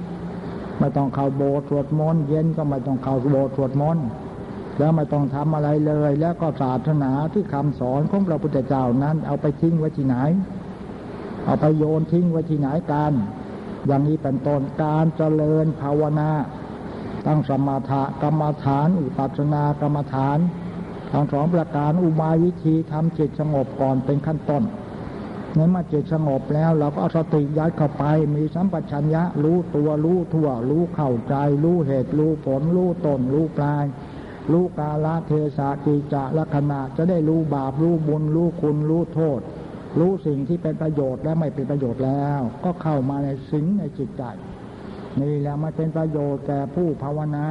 ไม่ต้องเข้าโบสถ์สวดมนต์เย็นก็ไม่ต้องเข้าโบสถ์สวดมนต์แล้วไม่ต้องทำอะไรเลย แล้วก็ศาสนาที่คำสอนของพระพุทธเจ้านั้น เอาไปทิ้งไว้ที่ไหน เอาไปโยนทิ้งไว้ที่ไหนกันอย่างนี้เป็นต้นการเจริญภาวนาตั้งสมาธกรรมฐาน อุปัชนากรรมฐานทั้งสองประการอุบายวิธีทำจิตสงบก่อนเป็นขั้นต้น ในเมื่อจิตสงบแล้วเราก็เอาสติยัดเข้าไป มีสัมปชัญญะรู้ตัวรู้ทั่ว รู้เข้าใจ รู้เหตุรู้ผล รู้ต้นรู้ปลาย รู้กาลเทศะกิจะลักษณะจะได้รู้บาปรู้บุญรู้คุณรู้โทษ รู้สิ่งที่เป็นประโยชน์และไม่เป็นประโยชน์แล้ว ก็เข้ามาในสิ่งในจิตใจนี่แหละมันเป็นประโยชน์แก่ผู้ภาวนา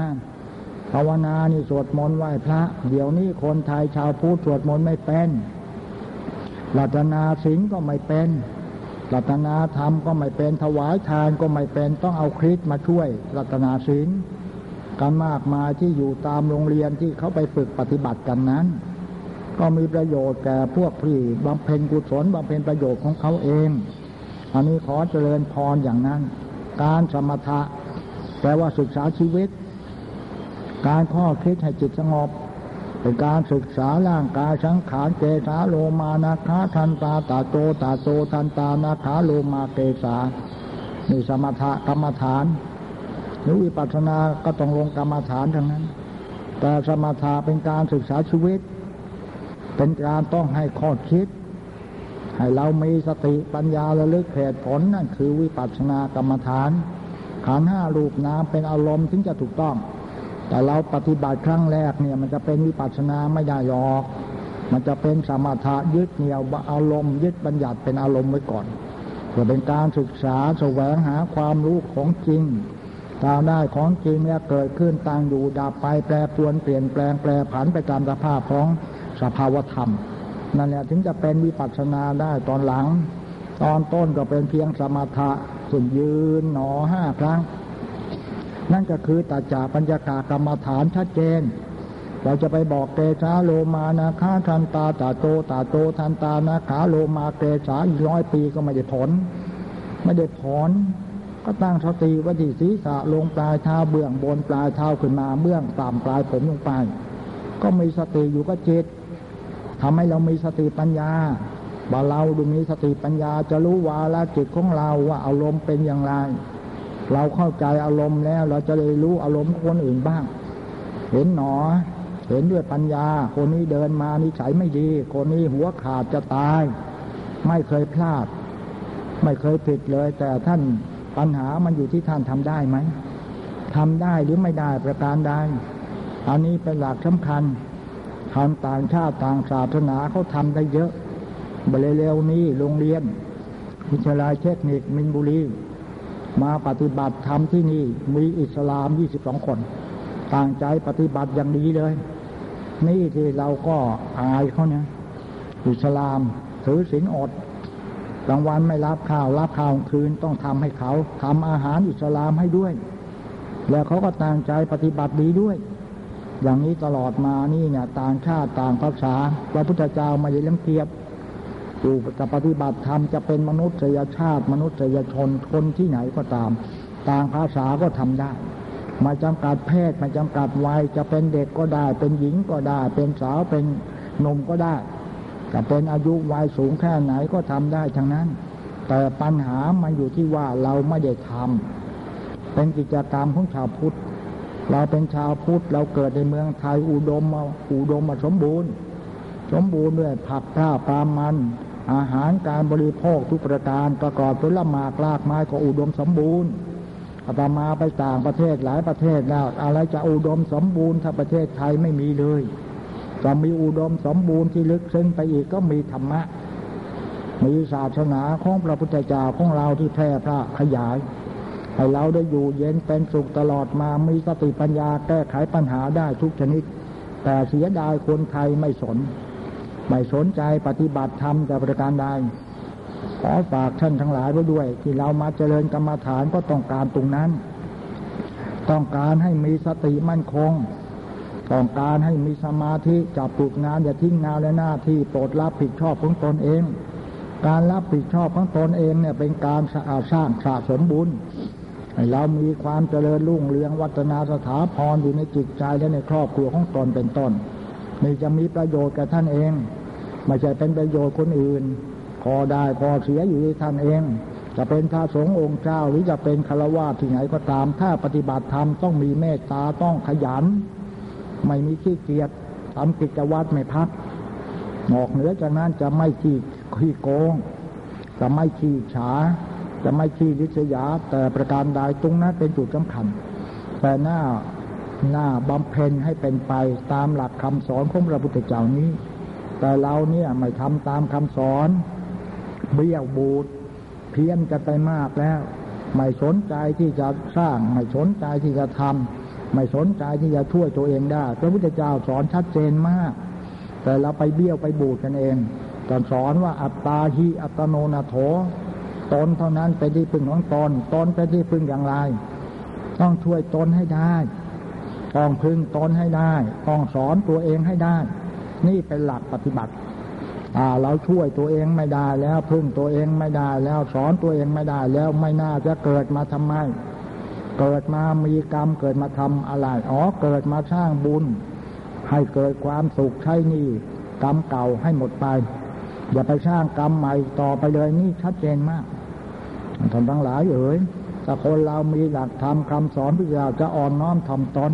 ภาวนานี่สวดมนต์ไหว้พระ เดี๋ยวนี้คนไทยชาวพุทธสวดมนต์ไม่เป็น รัตนาสิงก็ไม่เป็นรัตนาธรรมก็ไม่เป็นถวายทานก็ไม่เป็นต้องเอาคริสมาช่วยรัตนาสิงกันมากมายที่อยู่ตามโรงเรียนที่เขาไปฝึกปฏิบัติกันนั้น ก็มีประโยชน์แก่พวกที่บำเพ็ญกุศลบำเพ็ญประโยชน์ของเขาเอง อันนี้ขอเจริญพรอย่างนั้น การสมถะแปลว่าศึกษาชีวิต การข้อคิดให้จิตสงบ เป็นการศึกษาร่างกายสังขารเกสาโลมานาคาทันตาตาโตตาโตทันตานาคาโลมาเกสานี่สมถะกรรมฐานหรือวิปัสสนาก็ต้องลงกรรมฐานทั้งนั้น แต่สมถะเป็นการศึกษาชีวิต เป็นการต้องให้ข้อคิด ให้เรามีสติปัญญาระลึกเหตุผลนั่นคือวิปัสสนากรรมฐาน ขันห้ารูปนามเป็นอารมณ์ถึงจะถูกต้อง แต่เราปฏิบัติครั้งแรกเนี่ย มันจะเป็นวิปัสสนาไม่ได้หรอก มันจะเป็นสมถะยึดเหนี่ยวอารมณ์ยึดบัญญัติเป็นอารมณ์ไว้ก่อนเพื่อเป็นการศึกษาแสวงหาความรู้ของจริงตามได้ของจริงเนี่ยเกิดขึ้นตั้งอยู่ดับไปแปรปรวนเปลี่ยนแปลงแปรผันไปตามสภาพของสภาวธรรมนั่นแหละถึงจะเป็นวิปัสสนาได้ตอนหลัง ตอนต้นก็เป็นเพียงสมถะส่วนยืนหนอห้าครั้ง นั่นก็คือตัจาปัญญากากรรมฐานชัดเจน เราจะไปบอกเกชาโลมานาคาทันตาตาโตตาโตทันตานาขาโลมาเกชาอีกร้อยปีก็ไม่ได้ผล ไม่ได้ผลก็ตั้งสติวัติศีรษะลงปลายเท้าเบื้องบนปลายเท้าขึ้นมาเบื้องต่ำปลายผมลงไป ก็มีสติอยู่ก็จิตทำให้เรามีสติปัญญาบ่าเราดูมีสติปัญญาจะรู้วาละจิตของเราว่าอารมณ์เป็นอย่างไร เราเข้าใจอารมณ์แล้ว เราจะได้รู้อารมณ์คนอื่นบ้าง เห็นหนอ เห็นด้วยปัญญา คนนี้เดินมานิสัยไม่ดี คนนี้หัวขาดจะตาย ไม่เคยพลาด ไม่เคยผิดเลย แต่ท่านปัญหามันอยู่ที่ท่านทำได้ไหมทำได้หรือไม่ได้ประการใดอันนี้เป็นหลักสำคัญทางต่างชาติต่างศาสนาเขาทำได้เยอะบริเร็วนี้โรงเรียนวิทยาลัยเทคนิคมินบุรี มาปฏิบัติธรรมที่นี่มีอิสลามยี่สิบสองคน ต่างใจปฏิบัติอย่างดีเลย นี่ที่เราก็อายเขาเนี่ยอิสลามถือศีลอดกลางวันไม่รับข้าวรับข้าวคืนต้องทำให้เขาทำอาหารอิสลามให้ด้วย แล้วเขาก็ต่างใจปฏิบัติดีด้วย อย่างนี้ตลอดมานี่เนี่ยต่างชาติต่างภาษาพระพุทธเจ้าไม่ได้เลี้ยงเทียบ อยู่จะปฏิบัติธรรมจะเป็นมนุษยชาติ มนุษยชนคนที่ไหนก็ตาม ต่างภาษาก็ทำได้มาจำกัดเพศมาจำกัดวัยจะเป็นเด็กก็ได้ เป็นหญิงก็ได้ เป็นสาวเป็นหนุ่มก็ได้จะเป็นอายุวัยสูงแค่ไหนก็ทำได้ทั้งนั้น แต่ปัญหามันอยู่ที่ว่าเราไม่ได้ทำเป็นกิจกรรมของชาวพุทธเราเป็นชาวพุทธเราเกิดในเมืองไทยอุดมมาอุดมมาสมบูรณ์ สมบูรณ์ด้วยผักข้าวปลามัน อาหารการบริโภคทุกประการประกอบผลไม้รากไม้ก็อุดมสมบูรณ์อาตมาไปต่างประเทศหลายประเทศแล้ว อะไรจะอุดมสมบูรณ์ถ้าประเทศไทยไม่มีเลยจะมีอุดมสมบูรณ์ที่ลึกซึ้งไปอีกก็มีธรรมะ มีศาสนาของพระพุทธเจ้าของเราที่แพร่พระขยาย ให้เราได้อยู่เย็นเป็นสุขตลอดมามีสติปัญญาแก้ไขปัญหาได้ทุกชนิด แต่เสียดายคนไทยไม่สน ไม่สนใจปฏิบัติธรรมแต่ประการใดขอฝากท่านทั้งหลายไว้ด้วย ที่เรามาเจริญกรรมฐานก็ต้องการตรงนั้น ต้องการให้มีสติมั่นคง ต้องการให้มีสมาธิจับปุกงานอย่าทิ้งงานและหน้าที่โปรดรับผิดชอบของตนเอง การรับผิดชอบของตนเองเนี่ยเป็นการสะอาดสร้างสะสมบุญให้เรามีความเจริญรุ่งเรืองวัฒนาสถาพรอยู่ในจิตใจและในครอบครัวของตนเป็นต้น นี่จะมีประโยชน์กับท่านเอง ไม่ใช่เป็นประโยชน์คนอื่น พอได้พอเสียอยู่ที่ท่านเอง จะเป็นพระสงฆ์องค์เจ้าหรือจะเป็นฆราวาสที่ไหนก็ตาม ถ้าปฏิบัติธรรมต้องมีเมตตาต้องขยัน ไม่มีขี้เกียจทำกิจวัตรไม่พักนอกเหนือจากนั้นจะไม่ขี้ขี้โกง จะไม่ขี้ฉา จะไม่ขี้ลิษยา แต่ประการใดตรงนั้นเป็นจุดสำคัญ แต่หน้า หน้าบำเพ็ญให้เป็นไปตามหลักคำสอนของพระพุทธเจ้านี้ แต่เราเนี่ยไม่ทำตามคำสอน เบี้ยวบูดเพี้ยนจะไปมากแล้ว ไม่สนใจที่จะสร้าง ไม่สนใจที่จะทำไม่สนใจที่จะช่วยตัวเองได้ พระพุทธเจ้าสอนชัดเจนมาก แต่เราไปเบี้ยวไปบูดกันเองตอนสอนว่าอัตตาหิอัตโนนาโถตนเท่านั้นเป็นที่พึ่งของตนตนเป็นที่พึ่งอย่างไร ต้องช่วยตนให้ได้ ต้องพึ่งตนให้ได้ ต้องสอนตัวเองให้ได้ นี่เป็นหลักปฏิบัติเราช่วยตัวเองไม่ได้แล้วพึ่งตัวเองไม่ได้แล้วสอนตัวเองไม่ได้แล้วไม่น่าจะเกิดมาทำไม เกิดมามีกรรมเกิดมาทำอะไรอ๋อเกิดมาสร้างบุญ ให้เกิดความสุขใช้นี่กรรมเก่าให้หมดไป อย่าไปสร้างกรรมใหม่ต่อไปเลยนี่ชัดเจนมากท่านทั้งหลายเอ๋ยถ้าคนเรามีหลักธรรมคำสอนพิจารจะอ่อนน้อมทำตน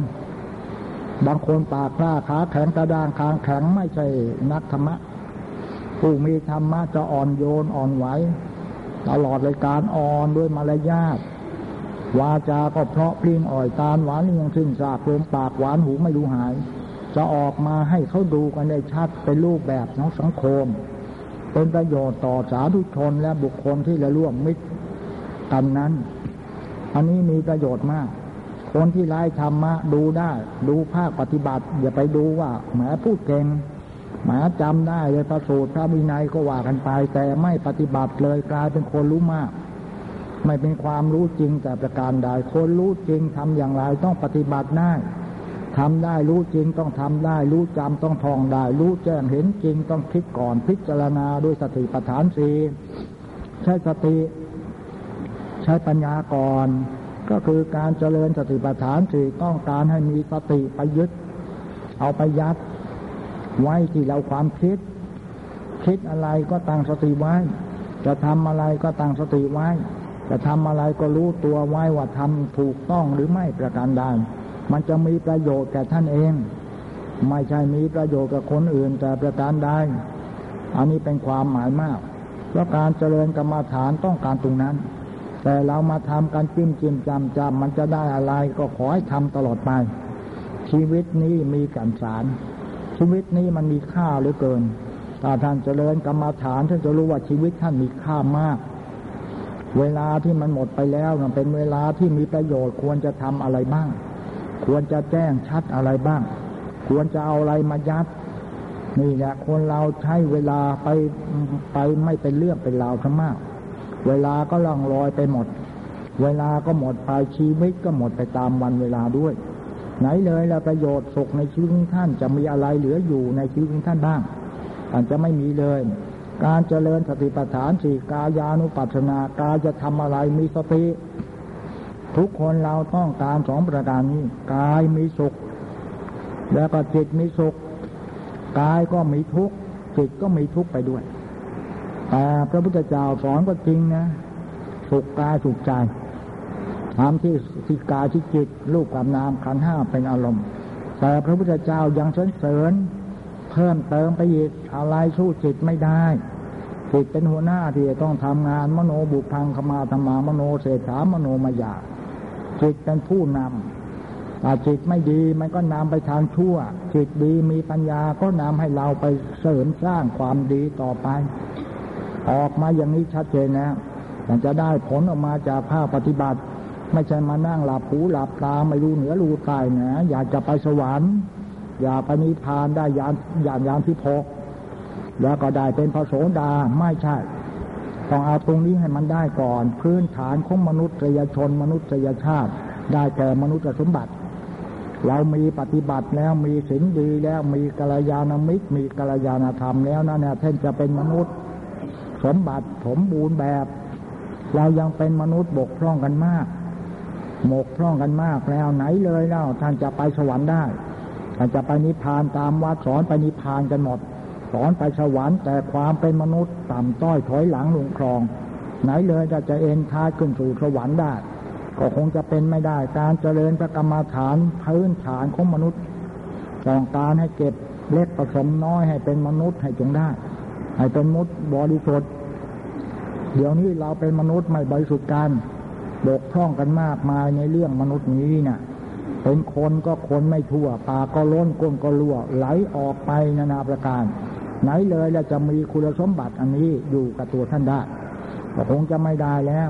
บางคนปากกล้าขาแข็งกระด้างคางแข็งไม่ใช่นักธรรมะ ผู้มีธรรมะจะอ่อนโยนอ่อนไหวตลอดเลยการอ่อนด้วยมารยาทวาจาก็เพราะพลิ้งอ่อยตาหวานยังซึ่งสากลมปากหวานหูไม่รู้หาย จะออกมาให้เขาดูกันได้ชัดเป็นรูปแบบของสังคม เป็นประโยชน์ต่อสาธุชนและบุคคลที่ละร่วมมิตรกันนั้น อันนี้มีประโยชน์มาก คนที่ไล่ธรรมะดูได้ ดูภาคปฏิบัติ อย่าไปดูว่าแหมพูดเก่งหมาจำได้เลยพระสูตรพระวินัยก็ว่ากันไป แต่ไม่ปฏิบัติเลยกลายเป็นคนรู้มาก ไม่เป็นความรู้จริงแต่ประการใดคนรู้จริงทำอย่างไรต้องปฏิบัติได้ทำได้รู้จริงต้องทำได้ รู้จำต้องท่องได้ รู้แจ้งเห็นจริงต้องคิดก่อนพิจารณาด้วยสติปัฏฐานสีใช้สติ ใช้ปัญญาก่อน ก็คือการเจริญสติปัฏฐานสี่ต้องการให้มีสติไปยึด เอาไปยัด ไว้ที่เราความคิด คิดอะไรก็ตั้งสติไว้ จะทำอะไรก็ตั้งสติไว้ จะทำอะไรก็รู้ตัวไว้ว่าทำถูกต้องหรือไม่ประการใดมันจะมีประโยชน์แก่ท่านเอง ไม่ใช่มีประโยชน์กับคนอื่นแต่ประการใดอันนี้เป็นความหมายมากเพราะการเจริญกรรมาฐานต้องการตรงนั้น แต่เรามาทำการจิ้มจิ้มจำจำมันจะได้อะไรก็ขอให้ทำตลอดไป ชีวิตนี้มีกันสาร ชีวิตนี้มันมีค่าเหลือเกินถ้าท่านเจริญกรรมาฐานท่านจะรู้ว่าชีวิตท่านมีค่ามาก เวลาที่มันหมดไปแล้วมันเป็นเวลาที่มีประโยชน์ควรจะทำอะไรบ้าง ควรจะแจ้งชัดอะไรบ้าง ควรจะเอาอะไรมายัดนี่แหละคนเราใช้เวลาไปไปไม่เป็นเรื่องเป็นราวทั้งมาก เวลาก็ล่องลอยไปหมด เวลาก็หมดไปชีวิตก็หมดไปตามวันเวลาด้วย ไหนเลยล้วประโยชน์สุขในชีวิตท่านจะมีอะไรเหลืออยู่ในชีวิตท่านบ้างอาจจะไม่มีเลย การเจริญสติปัฏฐานสี่กายานุปัสสนากายจะทำอะไรมีสติทุกคนเราต้องการสองประการนี้ กายมีสุข แล้วก็จิตมีสุข กายก็มีทุกข์จิตก็มีทุกข์ไปด้วย แต่พระพุทธเจ้าสอนก็จริงนะสุขกายสุขใจทำที่สิกายที่จิตรูปกับนามขันห้าเป็นอารมณ์ แต่พระพุทธเจ้ายังเสริญเสริญ เพิ่มเติมไปอีกอะไรสู้จิตไม่ได้จิตเป็นหัวหน้าที่ต้องทำงานมโนบุพังขมาธรรมามโนเศรษฐามโนมายาจิตเป็นผู้นำถ้าจิตไม่ดีมันก็นำไปทางชั่ว จิตดีมีปัญญาก็นำให้เราไปเสริมสร้างความดีต่อไป ออกมาอย่างนี้ชัดเจนนะมันจะได้ผลออกมาจากภาคปฏิบัติ ไม่ใช่มานั่งหลับหูหลับตาไม่รู้เหนือรู้ใต้นะอยากจะไปสวรรค์ อย่าปณิพานได้ยานยานยานที่พกแล้วก็ได้เป็นพระโสดาไม่ใช่ ต้องเอาตรงนี้ให้มันได้ก่อน พื้นฐานของมนุษยชน มนุษยชาติ ได้แก่มนุษยสมบัติ เรามีปฏิบัติแล้วมีสิ่งดีแล้วมีกัลยาณมิตร มีกัลยาณธรรมแล้วนั่นเนี่ยท่านจะเป็นมนุษย์ สมบัติสมบูรณ์แบบ เรายังเป็นมนุษย์บกพร่องกันมากหมกพร่องกันมากแล้วไหนเลยแล้วท่านจะไปสวรรค์ได้ถ้านจะไปนิพพานตามวัดสอนไปนิพพานกันหมด สอนไปสวรรค์แต่ความเป็นมนุษย์ต่ำต้อยถอยหลังลงคลอง ไหนเลยจะจะเอ็นท้ายขึ้นสู่สวรรค์ได้ก็คงจะเป็นไม่ได้ การเจริญพระกรรมฐานพื้นฐานของมนุษย์ต้องการให้เก็บเล็กผสมน้อยให้เป็นมนุษย์ให้จงได้ ให้เป็นมนุษย์บริสุทธิ์เดี๋ยวนี้เราเป็นมนุษย์ไม่บริสุทธิ์กันบกพร่องกันมากมายในเรื่องมนุษย์นี้เนะ่ยเป็นคนก็คนไม่ทั่วปากก็ล้นก้นก็รั่ว ไหลออกไปนานาประการ ไหนเลยแล้วจะมีคุณสมบัติอันนี้อยู่กับตัวท่านได้ก็คงจะไม่ได้แล้ว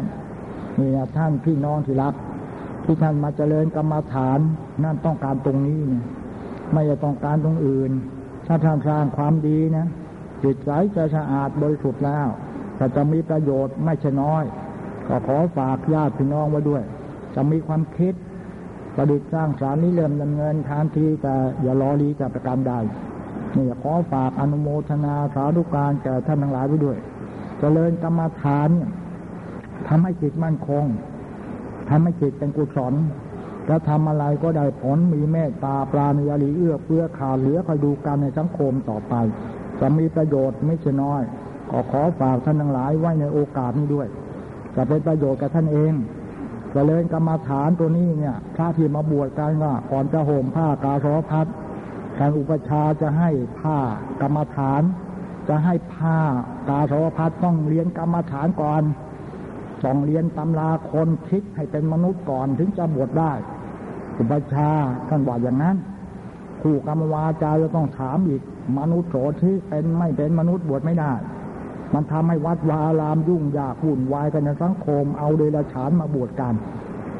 นี่นะท่านพี่น้องที่รักที่ท่านมาเจริญกรรมฐานนั่นต้องการตรงนี้เนี่ยไม่จะต้องการตรงอื่น ถ้าท่านสร้างความดีนะ จิตใจจะสะอาดบริสุทธิ์แล้วจะมีประโยชน์ไม่ใช่น้อย ก็ขอฝากญาติพี่น้องไว้ด้วย จะมีความคิดประดิษฐ์สร้างสารนี้เริ่มดำเนินทานทีแต่อย่ารอรีจากประการใดนี่ขอฝากอนุโมทนาสาธุการแก่ท่านทั้งหลายไว้ด้วยจเจริญกรรมฐานทำให้จิตมั่นคงทำให้จิตเป็นกุศลแล้วทำอะไรก็ได้ผลมีเมตตาปราณีอริเอื้อเพื่อขาดเหลือคอยดูการในสังคมต่อไป จะมีประโยชน์ไม่ใช่น้อยก็ขอฝากท่านทั้งหลายไว้ในโอกาสนี้ด้วย จะเป็นประโยชน์กับท่านเองจเจริญกรรมฐานตัวนี้เนี่ยพระที่มาบวชกันว่าก่อนจะห่มผ้ากาสรพัดการอุปชาจะให้ผ้ากรรมฐาน จะให้ผ้ากาสรพัดต้องเรียนกรรมฐานก่อนต้องเรียนตำราคนคิดให้เป็นมนุษย์ก่อนถึงจะบวชได้ อุปชาท่านว่าอย่างนั้นคู่กรรมวาจาจะต้องถามอีก มนุษย์โสที่เป็นไม่เป็นมนุษย์บวชไม่ได้ มันทำให้วัดวาลามยุ่งยากวุ่นวายกันในสังคม เอาเดรัจฉานมาบวชกัน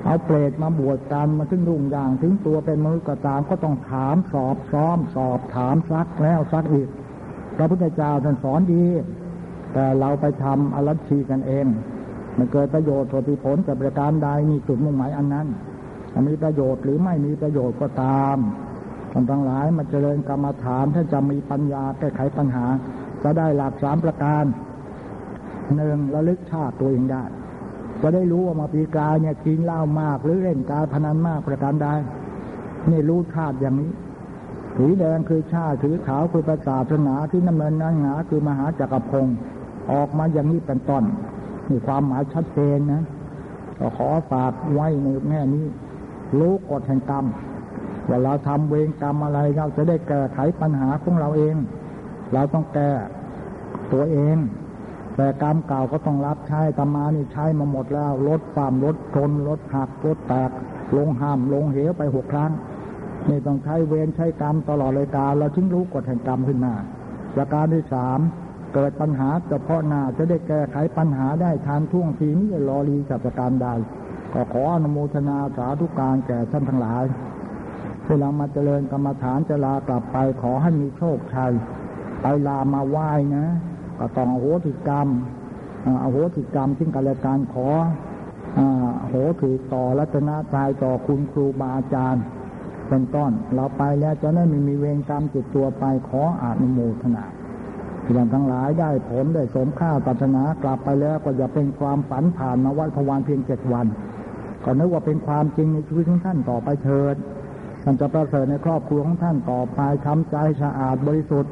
เอาเปรตมาบวชกันมาถึงรุ่งอย่างถึงตัวเป็นมนุษย์ก็ตามก็ต้องถามสอบซ้อมสอบถามซักแล้วซักอีกพระพุทธเจ้าท่านสอนดี แต่เราไปทำอรัชีกันเอง มันเกิดประโยชน์ผลผลกับประการใดนี่จุดมุ่งหมายอันนั้นมีประโยชน์หรือไม่มีประโยชน์ก็ตาม ท่านทั้งหลายมาเจริญกรรมฐานถ้าจะมีปัญญาแก้ไขปัญหา จะได้หลักสามประการหนึ่งระลึกชาติตัวเองได้ จะได้รู้ว่ามาปีกายเนี่ยกินเหล้ามาก หรือเล่นการพนันมากประการใดนี่รู้ชาติอย่างนี้สีแดงคือชาติถือขาวคือประสาทสนาที่น้ำเนินนั้นหาคือมหาจักรพงศ์ออกมาอย่างนี้เป็นต้นนี่ความหมายชัดเจนนะก็ขอฝากไว้ในแง่นี้ รู้กฎแห่งกรรม ว่าเราทำเวรกรรมอะไรเราจะได้แก้ไขปัญหาของเราเอง เราต้องแก้ตัวเอง แต่กรรมเก่าก็ต้องรับใช้ตมานี่ใช้มาหมดแล้วรถความรถชนรถหักรถแตกลงห้ามลงเหวไปหกครั้งนี่ต้องใช้เวรใช้กรรมตลอดเลยกาเราจึงรู้กฎแห่งกรรมขึ้นมาประการที่สามเกิดปัญหาเฉพาะหน้าจะได้แก้ไขปัญหาได้ทันท่วงทีนี้รอรีกับประการใดก็ขออนุโมทนาสาธุการแก่ท่านทั้งหลาย ที่เรามาเจริญกรรมฐานจะลากลับไปขอให้มีโชคชัยไปลามาไหว้นะก็ต้องโหติกรรมอโหติกรรมทิ้งกันและการขอโหถือต่อรัตนาตายต่อคุณครูบาอาจารย์ เป็นต้น เราไปแล้วจะได้ไม่มีเวรกรรมจิตตัวไปขออนุโมทนาที่เราทั้งหลายได้ผลได้สมค่าปัฒนากลับไปแล้วก็อย่าเป็นความฝันผ่านมาวัดพวานเพียงเจ็ดวัน ก็นึกว่าเป็นความจริงในชีวิตของท่านต่อไปเถิด ท่านจะประเสริฐในครอบครัวของท่านต่อไปทำใจสะอาดบริสุทธิ์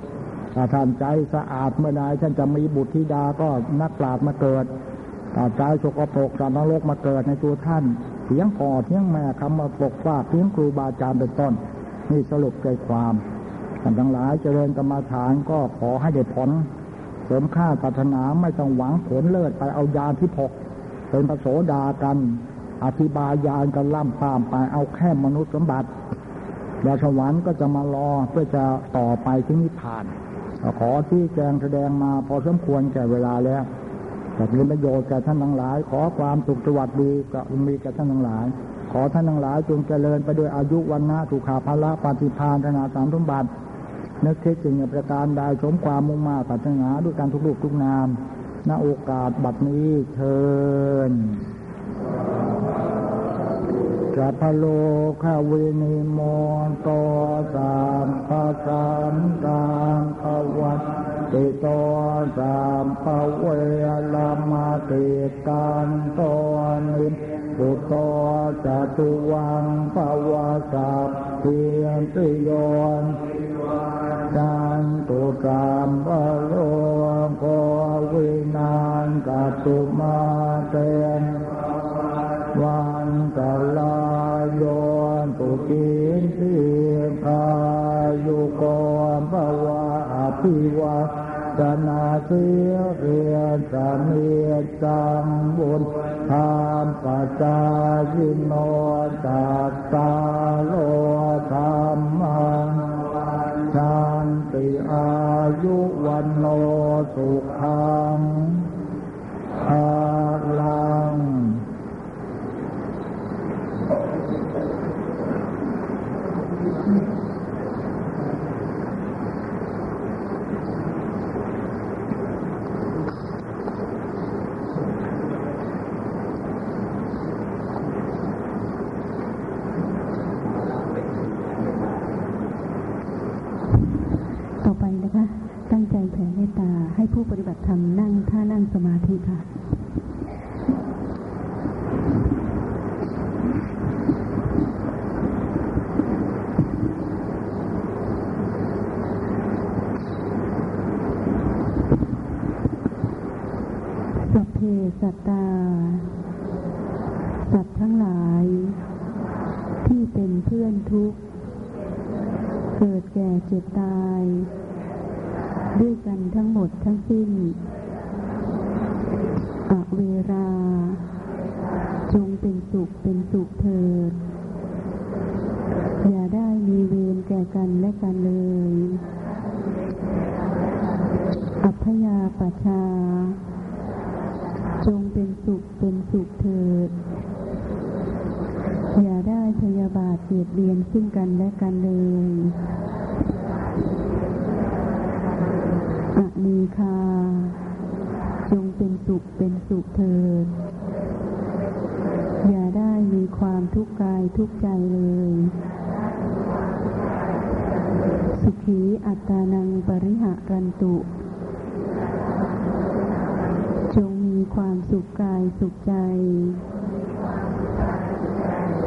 ถ้าท่านใจสะอาดเมื่อใดท่านจะมีบุตรธิดาก็นักปราชญ์มาเกิดถ้าใจสกปรกสารนรกมาเกิดในตัวท่านเสียงพ่อเสียงแม่คำมาปกฟาเสียงครูบาอาจารย์เป็นต้น นี่สรุปใจความท่านทั้งหลายเจริญกรรมาฐานก็ขอให้ได้ผลเสริมค่าศาสนาไม่ต้องหวังผลเลิศไปเอายาที่พกเป็นพระโสดากัน อธิบายยานกันล่ำปามไปเอาแค่มนุษย์สมบัติดาวสวรรค์ก็จะมารอเพื่อจะต่อไปที่นิพพานขอที่แจงแสดงมาพอสมควรแก่เวลาแล้วแต่มีประโยชน์แก่ท่านทั้งหลาย ขอความสุขสวัสดีกับมีแก่ท่านทั้งหลาย ขอท่านทั้งหลายจงเจริญไปด้วยอายุวันนะสุขาภละปฏิพานธนาสามสมบัตินึกคิดจึงประการใดสมความมุ่งมาปัจจนาด้วยการทุกลูกทุกนามณโอกาสบัดนี้เชิญ สัพพะโรคะวินิมุตโต สัพพะสันตาปะวัชชิโตสัพพะเวระมะติกกันโตนิพพุโต จะ ตุวัง ภะวะ สัพพีติโย วิวัชชันตุ สัพพะโรโค วินัสสะตุมาเตน วันกลายโยนตุกินทิพายุกรภวะอภิวัตนาเสียเรียนสามีจังบุญทานปัจจายิโนจัตตาโลธรรมังชันติอายุวันโนสุขังภาลัง ให้ผู้ปฏิบัติธรรมนั่งท่านั่งสมาธิค่ะสัพเพสัตตา สัตว์ทั้งหลาย ที่เป็นเพื่อนทุกข์ เกิดแก่เจ็บตาย ด้วยกันทั้งหมดทั้งสิ้น อเวรา จงเป็นสุขเป็นสุขเถิด อย่าได้มีเวรแก่กันและกันเลย อัพยาปชา จงเป็นสุขเป็นสุขเถิด อย่าได้พยาบาทเบียดเบียนซึ่งกันและกันเลย มีคา จงเป็นสุขเป็นสุขเถิด อย่าได้มีความทุกข์กายทุกข์ใจเลย สุขีอัตานังปริหะรันตุ จงมีความสุขกายสุขใจ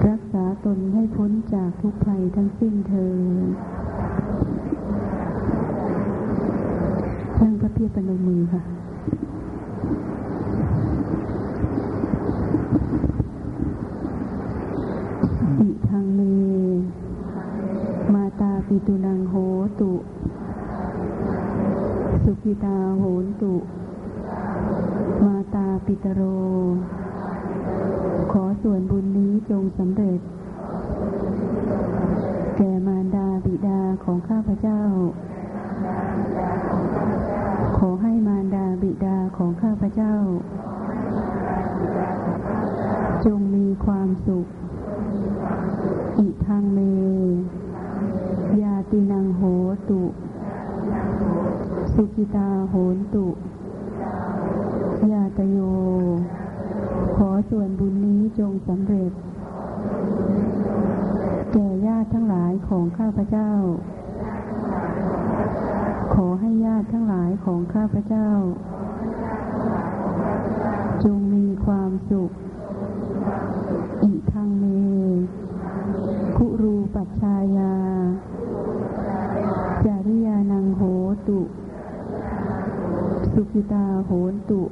รักษาตนให้พ้นจากทุกภัยทั้งสิ้นเธอ นั่งพระเพียรปนมือค่ะอิทังเมมาตาปิตุนังโหตุ สุกิตาโหนตุปิตโร ขอส่วนบุญนี้จงสำเร็จ แก่มารดาบิดาของข้าพเจ้า ขอให้มารดาบิดาของข้าพเจ้า จงมีความสุข อิทังเม ยาตินังโหตุ สุกิตาโหนตุ ยาตโย ขอส่วนบุญนี้จงสำเร็จ แก่ญาติทั้งหลายของข้าพเจ้า ขอให้ญาติทั้งหลายของข้าพเจ้า จงมีความสุข อิทังเม คุรูปัชชายา จาริยานังโหตุ สุขิตาโหนตุ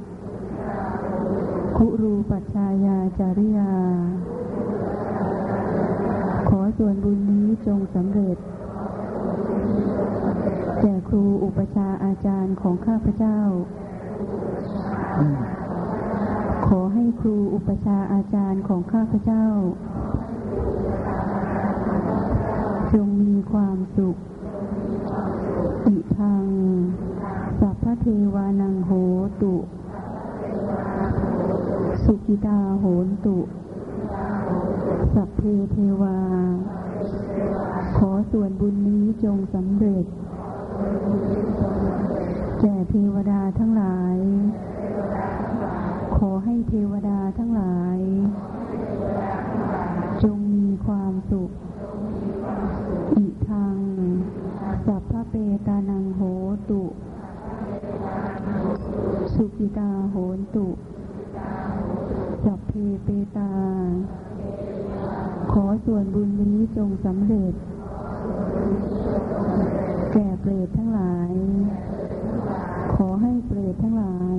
คุรูปัชชายาจาริยา ขอส่วนบุญนี้จงสำเร็จ แก่ครูอุปชาอาจารย์ของข้าพเจ้า ขอให้ครูอุปชาอาจารย์ของข้าพเจ้า จงมีความสุขอิทัง สัพพเทวานังโหตุ สุกิตาโหนตุ สัพเพเทวา ขอส่วนบุญนี้จงสำเร็จ แก่เทวดาทั้งหลาย ขอให้เทวดาทั้งหลาย จงมีความสุข อิทัง สัพพเปตานังโหตุ สุกิตาโหนตุ สัพเพเปตา ขอส่วนบุญนี้จงสำเร็จ แก่เปรตทั้งหลาย ขอให้เปรตทั้งหลาย